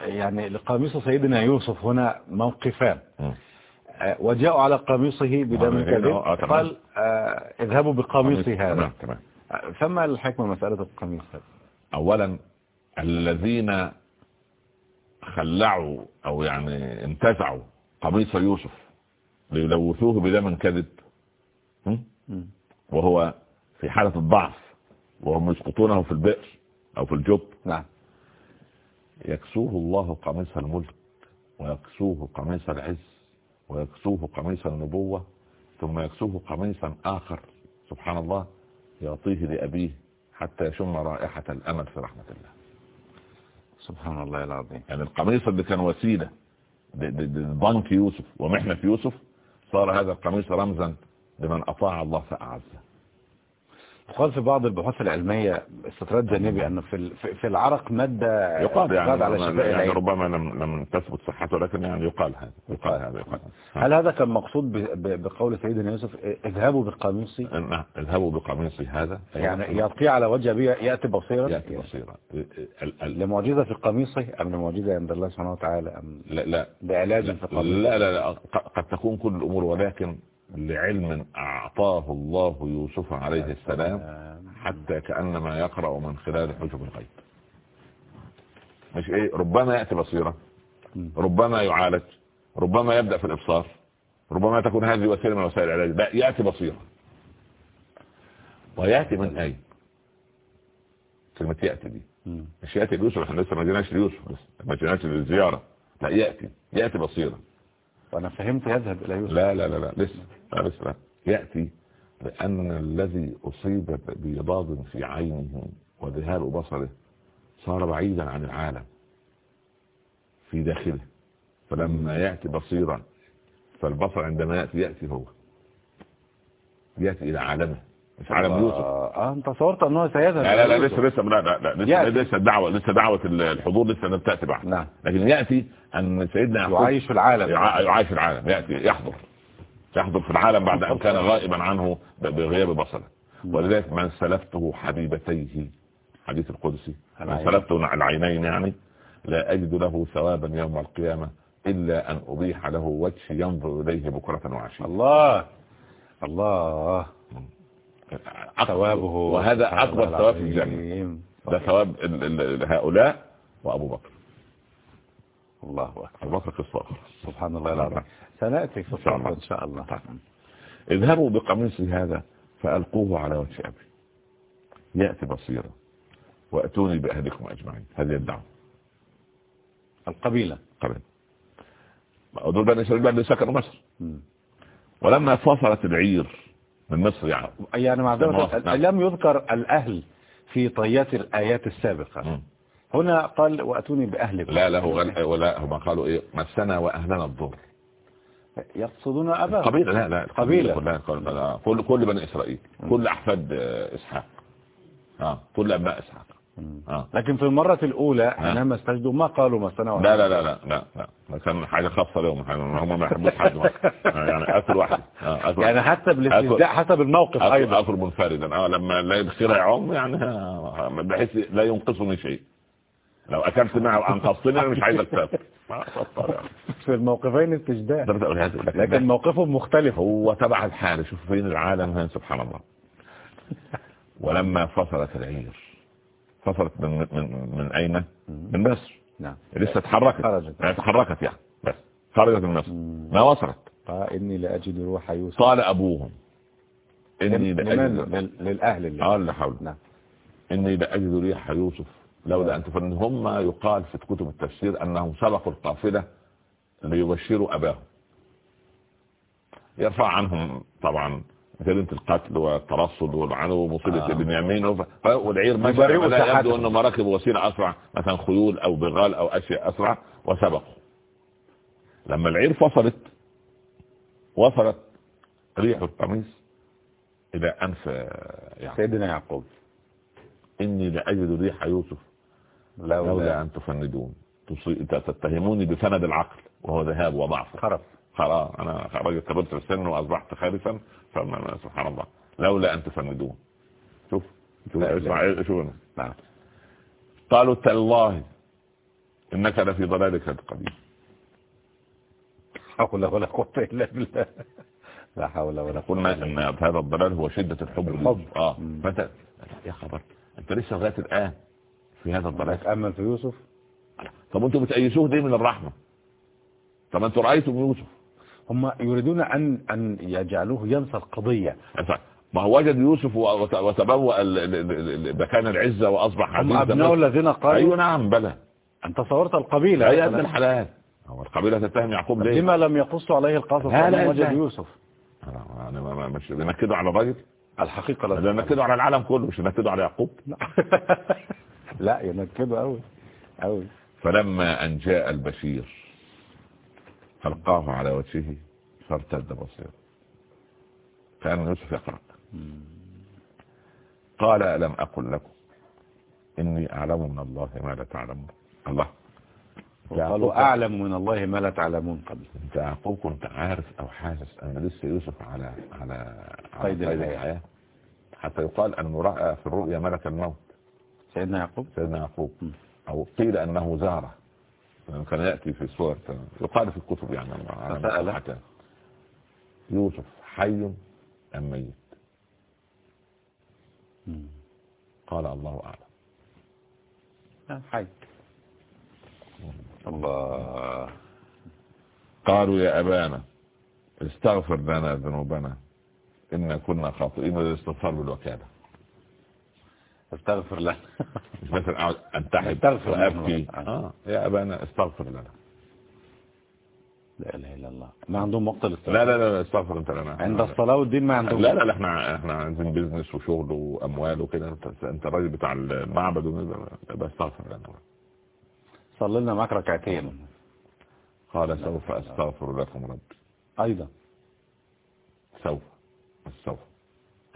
يعني لقميص سيدنا يوسف هنا موقفان. آه، وجاءوا على قميصه بدم آه، كذب. آه،. قال آه، اذهبوا بقميصي هذا. آه، فما الحكمة مسألة القميص هذا؟ اولا الذين خلعوا أو يعني انتزعوا قميص يوسف ليلوثوه بدم كذب. وهو في حالة الضعف وهم يسقطونه في البئر أو في الجب. نعم. يكسوه الله قميص الملك ويكسوه قميص العز ويكسوه قميص النبوة ثم يكسوه قميصا آخر سبحان الله يعطيه لأبيه حتى يشم رائحة الأمل في رحمة الله. سبحان الله العظيم. يعني القميص اللي كان وسيلة لضنك يوسف ومحنة يوسف صار هذا القميص رمزا لمن أطاع الله فأعزه. يقال في بعض البحوث العلمية استطراد جانبي أنه في في- العرق مادة يقال يعني, على يعني ربما لم, لم تثبت صحته لكن يعني يقال هذا يقال هذا يقال هل هذا كان مقصود بقول سيدنا يوسف اذهبوا بقميصي نعم اذهبوا بقميصي هذا. يعني يطيع على وجه أبيه يأتي بصيرا؟ يأتي بصيرا. لمعجزة في قميصه أم لمعجزة عند الله سبحانه وتعالى أم لا لا. بعلاج في قميصه لا لا, لا. قد تكون كل الأمور ولكن لعلم أعطاه الله يوسف عليه السلام حتى كأنما يقرأ من خلال حجب الغيب. مش إيه؟ ربما يأتي بصيرة. ربما يعالج. ربما يبدأ في الإبصار. ربما تكون هذه وسيلة من وسائل العلاج. لا يأتي بصيرة. ويأتي من أين؟ كلمة يأتي دي. مش يأتي ليوسف إحنا لسه ما جيناش ليوسف ما جيناش للزيارة. لا يأتي. يأتي بصيرة. وأنا فهمت يذهب إلى يوسف. لا لا لا لا لسه لسه. يأتي لأن الذي أصيب بإضاد في عينه وذهاب بصره صار بعيدا عن العالم في داخله. فلما يأتي بصيرا فالبصر عندما يأتي يأتي هو. يأتي إلى عالمه. مش عالم يوسف آه آه، أنت تصورت أنه سيذهب لا لا لسه. لسه لا لا. لسه, لسه الدعوة لسه دعوة الحضور لسه لم تأتي بعد. نعم. لكن يأتي أن سيدنا يعقوب يعيش في العالم. يع- يعيش في العالم. يأتي يحضر. يحضر في العالم بعد أن كان غائبا عنه بغياب بصره. ولذلك من سلفته حبيبتيه حديث القدسي من. سلفته العينين يعني لا أجد له ثوابا يوم القيامة إلا أن أبيح له وجه ينظر إليه بكرة وعشية. الله. الله. ثوابه وهذا أكبر ثواب في الجنة. ده ثواب ال- ال- هؤلاء وأبو بكر. الله أكبر. أبو بكر في الصخر سبحان الله العظيم. سنأتي في إن شاء الله. الصفة إن شاء الله. اذهبوا بقميصي هذا فألقوه على وجه أبي. يأتي بصيرا وأتوني بأهلكم أجمعين. هذه الدعوة. القبيلة. قبل دول بني إسرائيل بني سكنوا مصر. ولما فصلت العير من مصر يعني. يعني معذرة نعم. لم يذكر الأهل في طيات الآيات السابقة. مم. هنا قال وأتوني بأهلكم لا لا هو غل... ولا هم قالوا إيه؟ مسنا وأهلنا الضر. يقصدون أباهم. قبيلة لا لا قبيلة. كلها كل كل بني إسرائيل. كل أحفاد آه، إسحاق. آه كل ابناء إسحاق. مم. آه لكن في المرة الأولى حينما استجدوا ما قالوا ما سنة لا لا لا لا لا. لا كان حاجة خاصة لهم هم ما يحبوش حد آه، يعني اكل واحد. آه، أكل يعني حتى بالاستهزاء حسب الموقف أكل أيضا. أكل منفردا. آه لما لا الخير يعم يعني آه، بحيث لا ينقصني شيء. لو أكلت معه انقصتني أنا مش ما أفضل يعني. في الموقفين استجداء. لكن موقفهم مختلف. هو تبع الحال شوف فين العالم هين سبحان الله. ولما فصلت العير فصلت من من من أين؟ من مصر. نعم. لسه اتحركت. خرجت. يعني اتحركت يعني. بس. خرجت من مصر. ما وصلت. قال إني لأجد روح يوسف. قال أبوهم. إني لاجد لل- للأهل اللي. آه لا حول. نعم. إني لاجد ريح يوسف. لولا أن تفن هم يقال في كتب التفسير أنهم سبقوا القافلة ليبشروا أباهم. يرفع عنهم طبعا جريمه القتل والترصد والعنو ومصيبة آه. بنيامين وف- والعير يبرئوا لا يبدو ساحتهم. انهم ركبوا وسيلة أسرع مثلا خيول أو بغال أو أشياء أسرع وسبقوا لما العير فصلت وصلت ريح القميص إلى أنف يعني سيدنا يعقوب. إني لأجد ريح يوسف لولا أن تفندون. تتهموني بسند العقل وهو ذهاب وضعف. خرف. خلاص أنا راجل كبرت في السن وأصبحت خالفا سبحان الله. لولا أن تفندون شوف اسمع. إيه- شوف. نعم. قالوا تالله إنك لفي ضلالك القديم. حول ولا قوة إلا بالله. لا حول ولا قوة قلنا إن هذا الضلال هو شدة الحب. الحب. مم. فأنت يا خبر أنت لسه لغاية الآن في هذا الضلال؟ تأمل في يوسف؟ طب أنتم بتأيسوه دي من الرحمة؟ طب أنتم رأيتم يوسف؟ هم يريدون أن أن يجعلوه ينسى القضية. ما هو وجد يوسف وت- وتبوأ مكان العزة وأصبح هم عزيزا أبناء مصر. الذين قالوا أيوة نعم بلى. أنت صورت القبيلة لا يا ابن الحلال. هو القبيلة تتهم يعقوب ليه؟ لما لم يقصوا عليه القصص لا، لا، لما وجد؟ يوسف؟ يعني ما- ما- مش بينكدوا على الراجل؟ الحقيقة لا ده نكدوا على العالم كله مش نكدوا على يعقوب؟ لا. ينكدوا قوي قوي فلما أن جاء البشير ألقاه على وجهه فارتد بصيره كان يوسف يقرأ. قال ألم أقل لكم؟ إني أعلم من الله ما لا تعلمون. الله. قالوا أعلم من الله ما لا تعلمون قبل. يعقوب كنت عارف أو حاسس أن لسه يوسف على على على قيد الحياة. حتى يقال انه راى في الرؤيا ملك الموت. سيدنا يعقوب؟ سيدنا يعقوب. أو قيل أنه زارة. كان يأتي في صور يقال في الكتب يعني فسأل. يوسف حي أم ميت. قال الله أعلم. آه، حي. الله. قالوا يا أبانا استغفر لنا ذنوبنا إنا كنا خاطئين والاستغفار بالوكالة. استغفر لنا مثلا أقعد أنتحب استغفر لنا. وأبكي آه. يا أبانا استغفر لنا لا إله إلا الله. ما عندهم وقت الاستغفار لا لا لا استغفر أنت لنا. عند الصلاة والدين ما عندهم لا لا لا إحنا إحنا عايزين بيزنس وشغل وأموال وكده. أنت أنت الراجل بتاع المعبد استغفر لنا. صلي لنا معاك ركعتين. قال سوف أستغفر لكم ربي. أيضا. سوف. سوف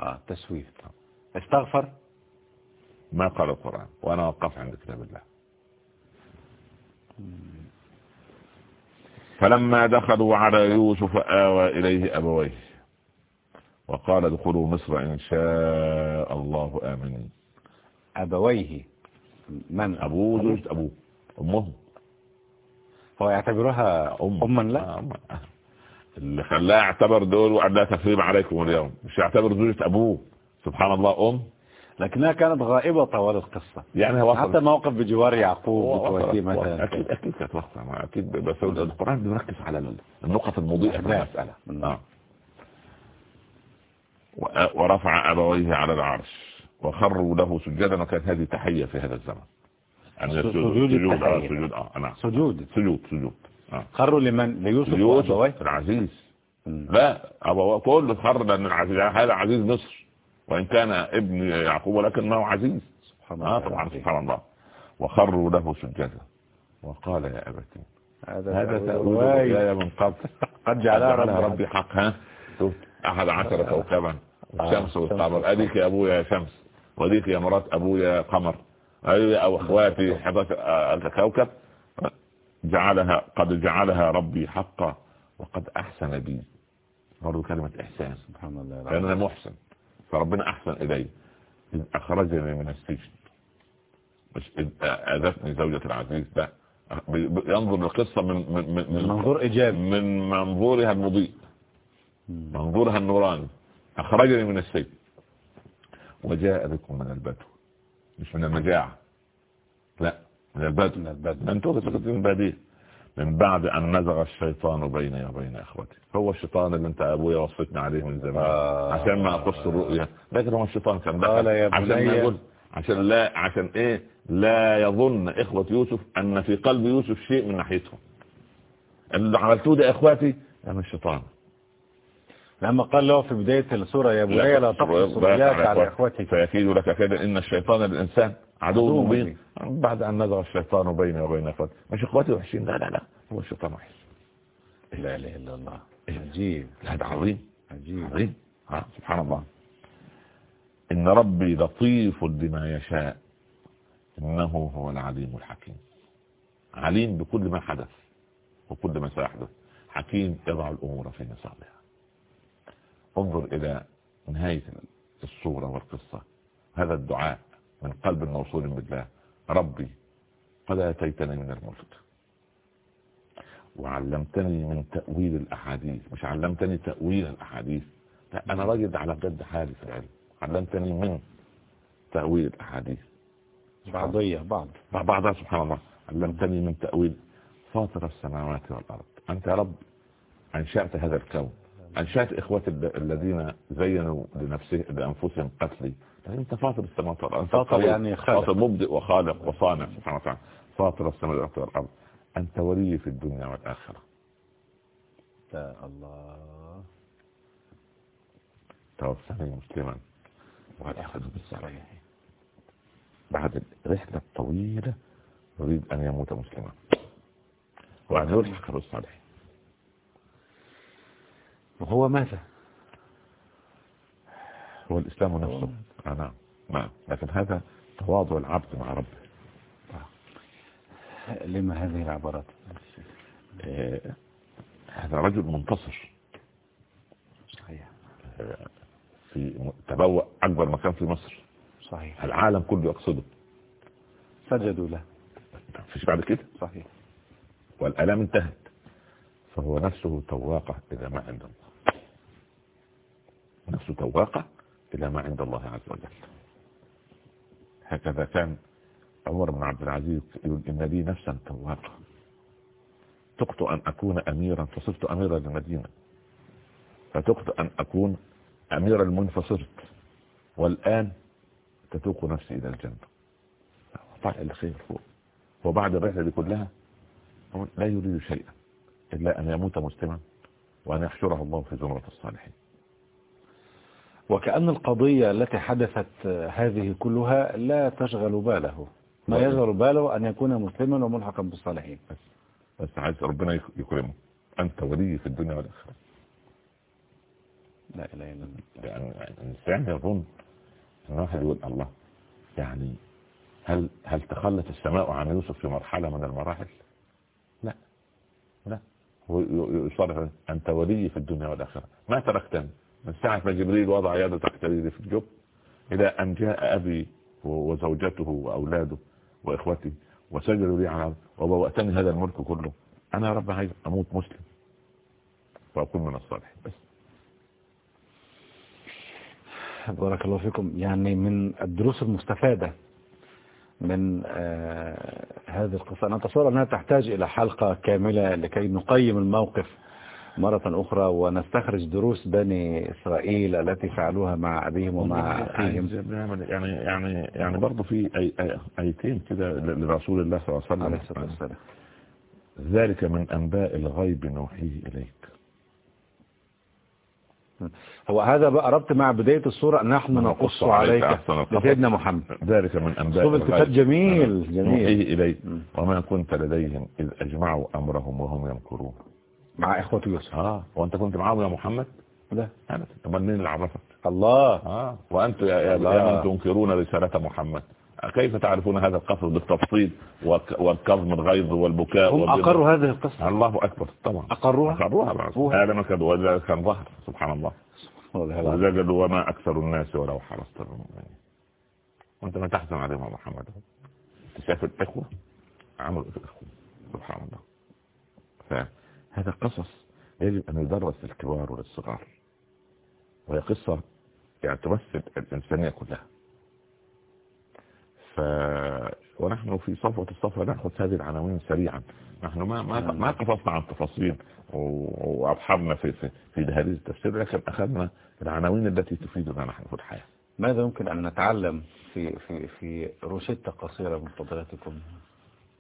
آه تسويف. استغفر. ما قال القرآن وأنا وقف عند كتاب الله. فلما دخلوا على يوسف آوى إليه أبويه وقال ادخلوا مصر إن شاء الله آمنين. أبويه؟ من؟ أبوه زوجة أبوه أمه. هو يعتبرها أم اما لا؟ آه، أم اللي خلاه يعتبر دول وقال لها تسليم عليكم اليوم مش يعتبر زوجة أبوه. سبحان الله أم. لكنها كانت غائبة طوال القصة. يعني حتى موقف بجوار يعقوب وصل- مثلا. أكيد أكيد كانت ما أكيد بس القرآن بيركز على النقط المضيئة في أحداث. المسألة. آه. و- ورفع أبويه على العرش. وخروا له سجدا وكانت هذه تحيه في هذا الزمن. يعني سجود سجود التحية. سجود آه نعم. سجود. سجود سجود. آه. خروا لمن؟ ليوسف العزيز. لا أبوه كله خر لأن العزيز. هذا عزيز مصر. وإن كان ابن يعقوب ولكنه عزيز. سبحان آه الله. طبعا. سبحان الله. وخروا له سجدا وقال يا أبتي هذا تأويل الآية من قبل. قد جعلها ربي ربي حق ها أحد عشر كوكبا. الشمس آه، والقمر. أديك يا أبويا يا شمس. وديك يا مرات أبويا يا قمر. أو أخواتي 11 آه، كوكب جعلها قد جعلها ربي حقا. وقد أحسن بي. برضه كلمة إحسان. سبحان الله. لأن العظيم. أنا محسن. فربنا أحسن إلي. إذ أخرجني من السجن. مش إذ أذتني زوجة العزيز. بي- ينظر للقصة من من من, من منظور إيجابي. من منظورها المضيء. منظورها النوراني. أخرجني من السجن. وجاء بكم من البدو. مش من المجاعة. لا. من البدو. من البدو. أنتم سكتين من بادية من بعد أن نزغ الشيطان بيني وبين إخوتي. هو الشيطان اللي أنت أبويا وصيتني عليه من زمان. آه. عشان ما أقص الرؤيا لكن هو الشيطان كان دخل. عشان ما. يقول عشان لا عشان إيه؟ لا يظن إخوة يوسف أن في قلب يوسف شيء من ناحيتهم. اللي عملتوه ده يا إخواتي أنا الشيطان. لما قال له في بداية السورة يا بني لا تقص رؤياك على اخوتك فيكيد لك كده إن الشيطان الإنسان عدو مبين بعد أن نزغ الشيطان بيني وبين أخواتي. مش إخواتي وحشين. لا لا لا هو الشيطان وحش. لا إله إلا الله. عجيب. هذا عظيم. عجيب. عظيم. ها سبحان الله. إن ربي لطيف بما يشاء. إنه هو العليم الحكيم. عليم بكل ما حدث وكل ما سيحدث. حكيم يضع الأمور في نصابها. انظر إلى نهاية الصورة والقصة. هذا الدعاء. من قلب موصول بالله. ربي قد اتيتني من الملك وعلمتني من تأويل الأحاديث. مش علمتني تأويل الأحاديث. لا أنا راجل على قد حالي في العلم. علمتني من تأويل الأحاديث. بعضية بعض. بعضها سبحان الله. علمتني من تأويل فاطر السماوات والأرض. أنت يا رب أنشأت هذا الكون. أنشأت ال- الذين زينوا لنفسه لأنفسهم قتلي. يعني أنت فاطر السماوات والأرض. أنت فاطر. يعني خالق. فاطر مبدئ وخالق وصانع سبحانه وتعالى. فاطر السماوات والأرض أنت ولي في الدنيا والآخرة. يا الله. توفني مسلما. والأخذ بالصالحين بعد الرحلة الطويلة يريد أن يموت مسلما. وأن يلحق بالصالحين. وهو ماذا؟ هو الإسلام نفسه. آه، نعم. نعم. لكن هذا تواضع العبد مع ربه. لما هذه العبارات؟ آه، هذا رجل منتصر. صحيح. آه، في تبوأ أكبر مكان في مصر. صحيح. العالم كله يقصده. سجدوا له. فيش بعد كده؟ صحيح. والآلام انتهت. فهو نفسه تواقة إلى ما عند الله. نفسه تواقة إلى ما عند الله عز وجل. هكذا كان عمر بن عبد العزيز يقول إن لي نفسا تواقة تقت أن أكون أميرا فصرت أميرا للمدينة. فتقت أن أكون أمير المن فصرت والآن تتوق نفسي إلى الجنة. فعل الخير فوق وبعد الرحلة دي كلها لا يريد شيئا إلا أن يموت مسلما وأن يحشره الله في زمرة الصالحين. وكأن القضية التي حدثت هذه كلها لا تشغل باله. ما يشغل باله أن يكون مسلما وملحقا بالصالحين. بس, بس عايز ربنا يكرمه. أنت ولي في الدنيا والآخرة. لا إله إلا الله. الإنسان يظن أن واحد يقول الله. يعني هل هل تخلت السماء عن يوسف في مرحلة من المراحل؟ لا. لا. هو يصرح أنت ولي في الدنيا والآخرة. ما تركتني. من ساعة ما جبريل وضع يده تحت يدي في الجب إلى أن جاء أبي وزوجته وأولاده وإخوتي وسجدوا لي على وبوأتني هذا الملك كله. أنا يا رب عايز أموت مسلم وأكون من الصالحين. بس. بارك الله فيكم. يعني من الدروس المستفادة من آه هذه القصة. أنا أتصور أنها تحتاج إلى حلقة كاملة لكي نقيم الموقف. مرة أخرى ونستخرج دروس بني إسرائيل التي فعلوها مع أبيهم ومع أخيهم يعني يعني يعني برضه في أي أي أيتين كده لرسول الله صلى الله عليه وسلم. ذلك من أنباء الغيب نوحيه إليك. هو هذا بقى ربط مع بداية الصورة نحن نقص عليك. لسيدنا محمد. ذلك من أنباء أسلوب الكتاب جميل جميل. إليك. وما كنت لديهم إذ أجمعوا أمرهم وهم يمكرون. مع إخوة يوسف. آه. وأنت كنت معاهم يا محمد؟ لا. ابدا. امال مين اللي عرفك؟ الله. آه. وأنتم يا, يا. يا من تنكرون رسالة محمد. كيف تعرفون هذا القصر بالتفصيل والكظم الغيظ والبكاء هم؟ أقروا هذه القصة. الله أكبر. طبعا. أقروها؟ أقروها. هذا ما كان كان ظهر. سبحان الله. وزجلوا وما أكثر الناس ولو حرصت وأنت ما تحزن عليهم يا محمد. تشاف الإخوة؟ عملوا في الإخوة. سبحان الله. فهذا قصص يجب أن يدرس للكبار وللصغار. وهي قصة يعني تمثل الإنسانية كلها ف ونحن في صفوة الصفوة نأخذ هذه العناوين سريعا. نحن ما ما ما قصصنا عن تفاصيل و- وأبحرنا في في في دهاليز التفسير لكن أخذنا العناوين التي تفيدنا نحن في الحياة. ماذا يمكن أن نتعلم في في في روشتة قصيرة من فضلاتكم؟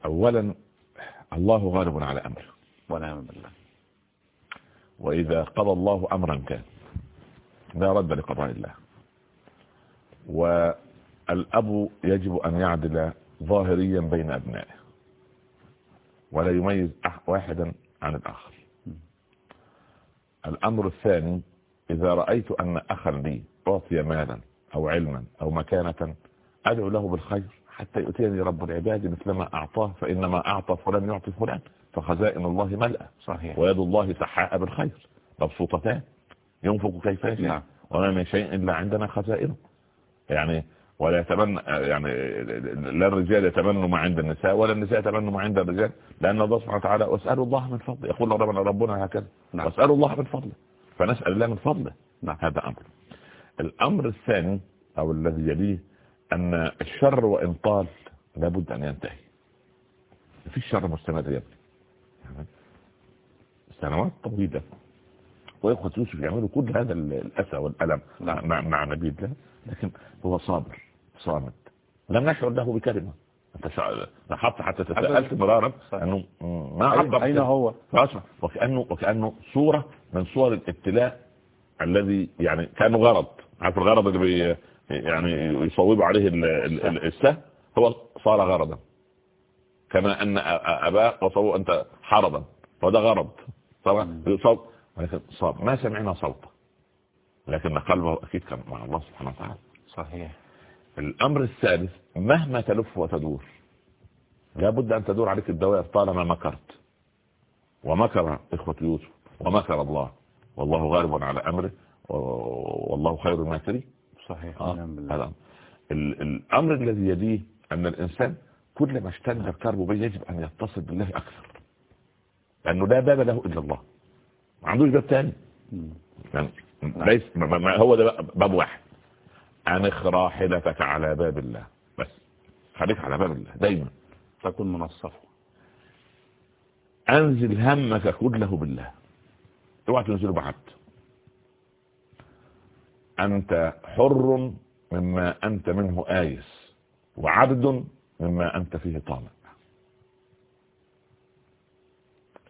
أولا الله غالب على أمره. ونعم بالله. وإذا قضى الله أمرا كان. لا رد لقضاء الله. والأب يجب أن يعدل ظاهريا بين أبنائه. ولا يميز واحدا عن الآخر. الأمر الثاني إذا رأيت أن أخا لي أعطي مالا أو علما أو مكانة أدعو له بالخير حتى يؤتيني رب العباد مثلما أعطاه فإنما أعطى فلان يعطي فلان. فخزائن الله ملأ. صحيح. ويد الله سحاء بالخير. مبسوطتان. ينفق كيف يشاء. نعم. وما من شيء إلا عندنا خزائنه. يعني ولا يتمنى يعني لا الرجال يتمنوا ما عند النساء ولا النساء يتمنوا ما عند الرجال. لأن الله سبحانه وتعالى واسألوا الله من فضله. يقول ربنا ربنا هكذا. نعم. واسألوا الله من فضله. فنسأل الله من فضله. نعم. هذا أمر. الأمر الثاني أو الذي يليه أن الشر وإن طال لابد أن ينتهي. في الشر مستمر يا ابني يعني سنوات طويلة. وإخوة يوسف يعملوا كل هذا الأسى والألم. مع, مع نبي الله لكن هو صابر صامت لم نشعر له بكلمة. لاحظت حتى تساءلت مرارا. أنه ما عبر أين هو؟ فأسمع وكأنه وكأنه صورة من صور الابتلاء الذي يعني كأنه غرض. عارف الغرض اللي يعني يصوب عليه ال- ال- ال- السهم هو صار غرضا. كما أن أ- أ- أباه وصوب أنت حرضا فده غرض. طبعا يصوب ولكن صاب ما سمعنا صوته. لكن قلبه أكيد كان مع الله سبحانه وتعالى. صحيح. الأمر الثالث مهما تلف وتدور لابد أن تدور عليك الدوائر طالما مكرت. ومكر إخوة يوسف ومكر الله. والله غالب على أمره و- والله خير الماكرين صحيح. آه. بالله. هذا. ال- الأمر الذي يليه أن الإنسان كلما اشتد الكرب به يجب أن يتصل بالله أكثر. لأنه لا باب له إلا الله. ما عندوش باب ثاني مم. يعني ليس ما- ما هو ده باب واحد. انخ راحلتك على باب الله. بس. خليك على باب الله. دايما. تكون من الصفوة أنزل همك كله بالله. اوعى تنزله بعد. أنت حر مما أنت منه آيس. وعبد مما أنت فيه طامع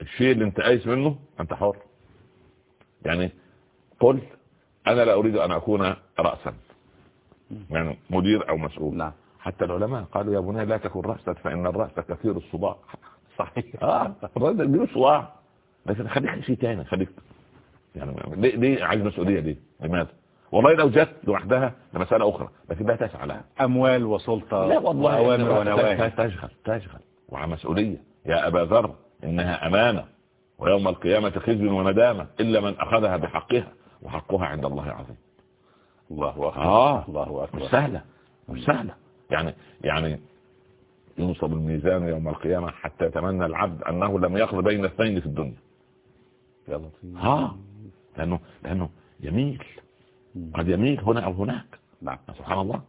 الشيء اللي أنت آيس منه أنت حر. يعني قل أنا لا أريد أن أكون رأسا. يعني مدير أو مسؤول. نعم. حتى العلماء قالوا يا بني لا تكن رأسا فإن الرأس كثير الصداع صحيح. آه الراجل بيجيله صداع لكن خليك شيء تاني خليك. يعني ليه ليه عايز مسؤولية دي؟ لماذا؟ والله لو جت لوحدها لمسألة أخرى لكن لا تسعى لها أموال وسلطة لا والله وأوامر ونواهي. تشغل تشغل. وعلى مسؤولية. يا أبا ذر إنها أمانة. ويوم القيامة خزي وندامة إلا من أخذها بحقها. وحقها عند الله عظيم. الله أكبر. آه الله مش أكبر سهلة مش سهلة. يعني يعني ينصب الميزان يوم القيامة حتى يتمنى العبد أنه لم يقض بين اثنين في الدنيا. يا لطيف. ها لأنه لأنه يميل مم. قد يميل هنا أو هناك. نعم. سبحان الله.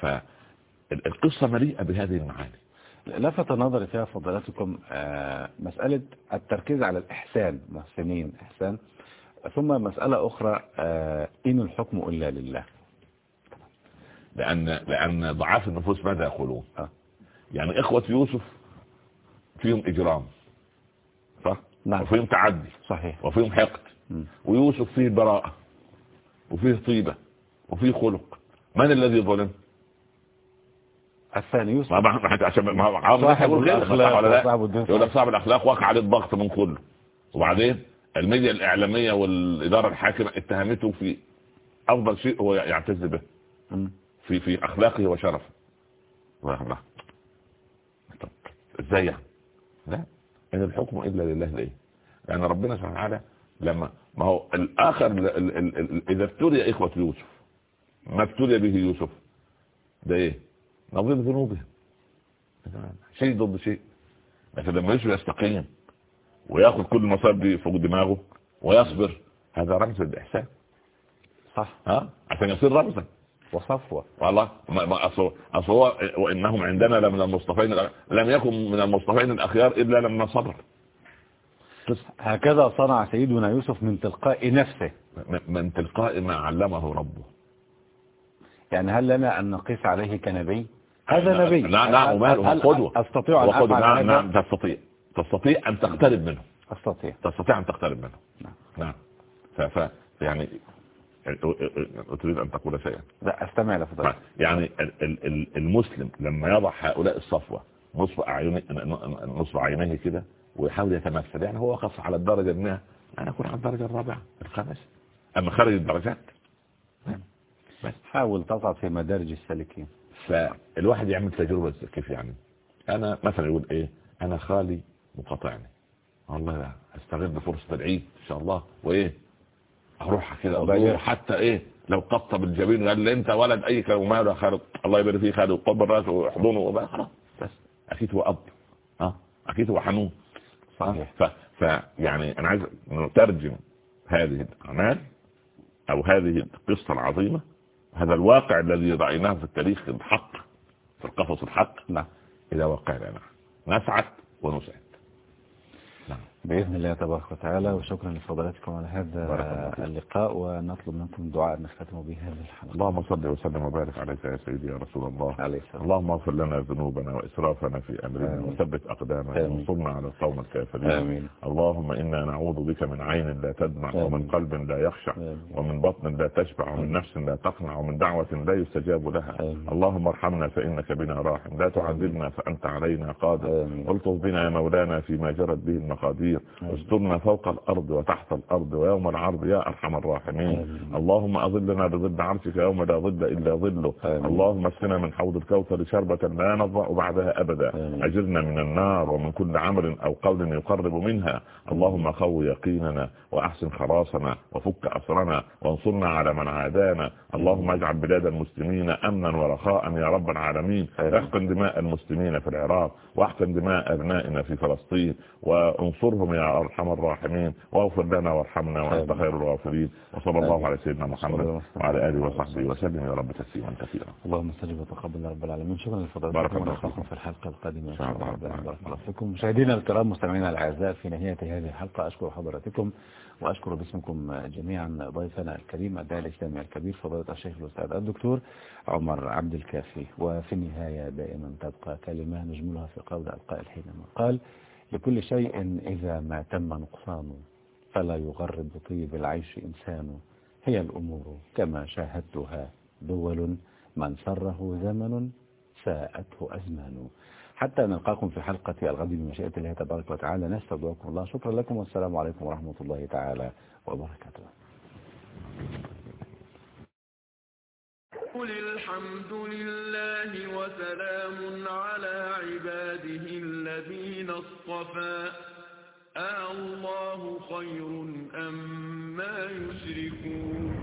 فالقصة مليئة بهذه المعاني. لفت نظري فيها فضيلتكم آه، مسألة التركيز على الإحسان محسنين إحسان. ثم مسألة أخرى آه، إن الحكم إلا لله. لأن لأن ضعاف النفوس ماذا يقولون؟ آه. يعني إخوة يوسف فيهم إجرام صح؟ نعم. وفيهم تعدي صحيح. وفيهم حقد. ويوسف فيه براءة. وفيه طيبة وفيه خلق. من الذي ظلم؟ الثاني يوسف. صاحب الدين يقول لك صاحب الأخلاق وقع عليه الضغط من كله. وبعدين الميديا الإعلامية والإدارة الحاكمة اتهمته في أفضل شيء هو يعتز به. في في أخلاقه وشرفه. الله إزاي يعني؟ لا. إن الحكم إلا لله ليه لأن ربنا سبحانه وتعالى لما ما هو الآخر ال- ال- ال- ال- إذا ابتلي إخوة يوسف ما ابتلي به يوسف ده إيه؟ نظير ذنوبهم. شيء ضد شيء. لكن لما يوسف يستقيم ويأخذ كل المصائب دي فوق دماغه ويصبر هذا رمز الاحسان صح. ها؟ عشان يصير رمزا. وصفوة. والله ما ما أصل وإنهم عندنا لمن المصطفين لم يكن من المصطفين الأخيار إلا لما صبر. هكذا صنع سيدنا يوسف من تلقاء نفسه. من- تلقاء ما علمه ربه. يعني هل لنا أن نقيس عليه كنبي؟ هذا نبي. لا لا هل- وماله هل قدوة أستطيع أن. أفعل نعم نعم تستطيع. تستطيع أن تقترب منه. أستطيع. تستطيع أن تقترب منه. نعم. نعم. ف يعني تريد أن تقول شيئا. لا أستمع يعني ال- ال- ال- المسلم لما يضع هؤلاء الصفوة نصف أعينه نصف عينيه كده ويحاول يتمثل. يعني هو وقف على الدرجة المئة أنا أكون على الدرجة الرابعة الخامسة أما خارج الدرجات حاول تصعد في مدارج السالكين. فالواحد يعمل تجربة كيف يعني. أنا مثلا يقول إيه أنا خالي مقاطعني. والله أستغل فرصة العيد إن شاء الله. وإيه؟ أروح كده؟ أزور حتى إيه لو قطب الجبين قال لي أنت ولد أي كلام وماله يا خالد الله يبارك فيه خالد وقبل راسه ويحضنه وبقى خلاص بس. أكيد هو أب. ها؟ أكيد هو حنون. صحيح. يعني أنا عايز نترجم هذه الأعمال أو هذه القصة العظيمة هذا الواقع الذي رأيناه في التاريخ الحق في القفص الحق نعم إلى واقعنا نسعد ونسعد. بإذن الله تبارك وتعالى وشكرا لفضلاتكم على هذا. اللقاء ونطلب منكم دعاء نختتم به هذه الحلقة اللهم صل وسلم وبارك عليك يا سيدي يا رسول الله عليه السلام اللهم اغفر لنا ذنوبنا وإسرافنا في أمرنا. وثبت أقدامنا. وانصرنا على القوم الكافرين آمين اللهم إنا نعوذ بك من عين لا تدمع آمين. ومن قلب لا يخشع آمين. ومن بطن لا تشبع ومن نفس لا تقنع ومن دعوة لا يستجاب لها آمين. اللهم ارحمنا فإنك بنا راحم لا تعذبنا فأنت علينا قادر آمين الطف بنا يا مولانا فيما جرت به المقادير استرنا فوق الأرض وتحت الأرض ويوم العرض يا أرحم الراحمين. اللهم أظلنا بظل عرشك يوم لا ظل إلا ظله. اللهم اسقنا من حوض الكوثر شربة لا نضع بعدها أبدا. أجرنا من النار ومن كل عمل أو قول يقرب منها. اللهم قو يقيننا وأحسن خلاصنا وفك أسرنا وانصرنا على من عادانا. اللهم اجعل بلاد المسلمين أمنا ورخاء يا رب العالمين. احقن دماء المسلمين في العراق واحقن دماء أبنائنا في فلسطين. وانصرهم يا أرحم الراحمين واغفر لنا وارحمنا وأنت. خير. الغافرين وصلى الله على سيدنا محمد. وعلى آله وصحبه وسلم. يا رب تسليما كثيرا. اللهم استجب وتقبل رب العالمين. شكرا بارك لفضلاتكم الله فيكم. في الحلقة القادمة إن شاء الله. بارك الله فيكم. مشاهدينا الكرام مستمعينا الأعزاء في نهاية هذه الحلقة أشكر حضراتكم وأشكر باسمكم جميعا ضيفنا الكريم الداعي الإسلامي الكبير فضيلة الشيخ الأستاذ الدكتور عمر عبد الكافي. وفي النهاية دائما تبقى كلمة نجملها في قول القائل حينما قال؟ لكل شيء إذا ما تم نقصانه فلا يغرب طيب العيش إنسان. هي الأمور كما شاهدتها دول من سره زمن ساءته أزمان. حتى نلقاكم في حلقة الغد بمشيئة الله تبارك وتعالى. نستودعكم الله. شكرا لكم والسلام عليكم ورحمة الله تعالى وبركاته. قل الحمد لله وسلام على عباده الذين اصطفى آه الله خير أم ما يشركون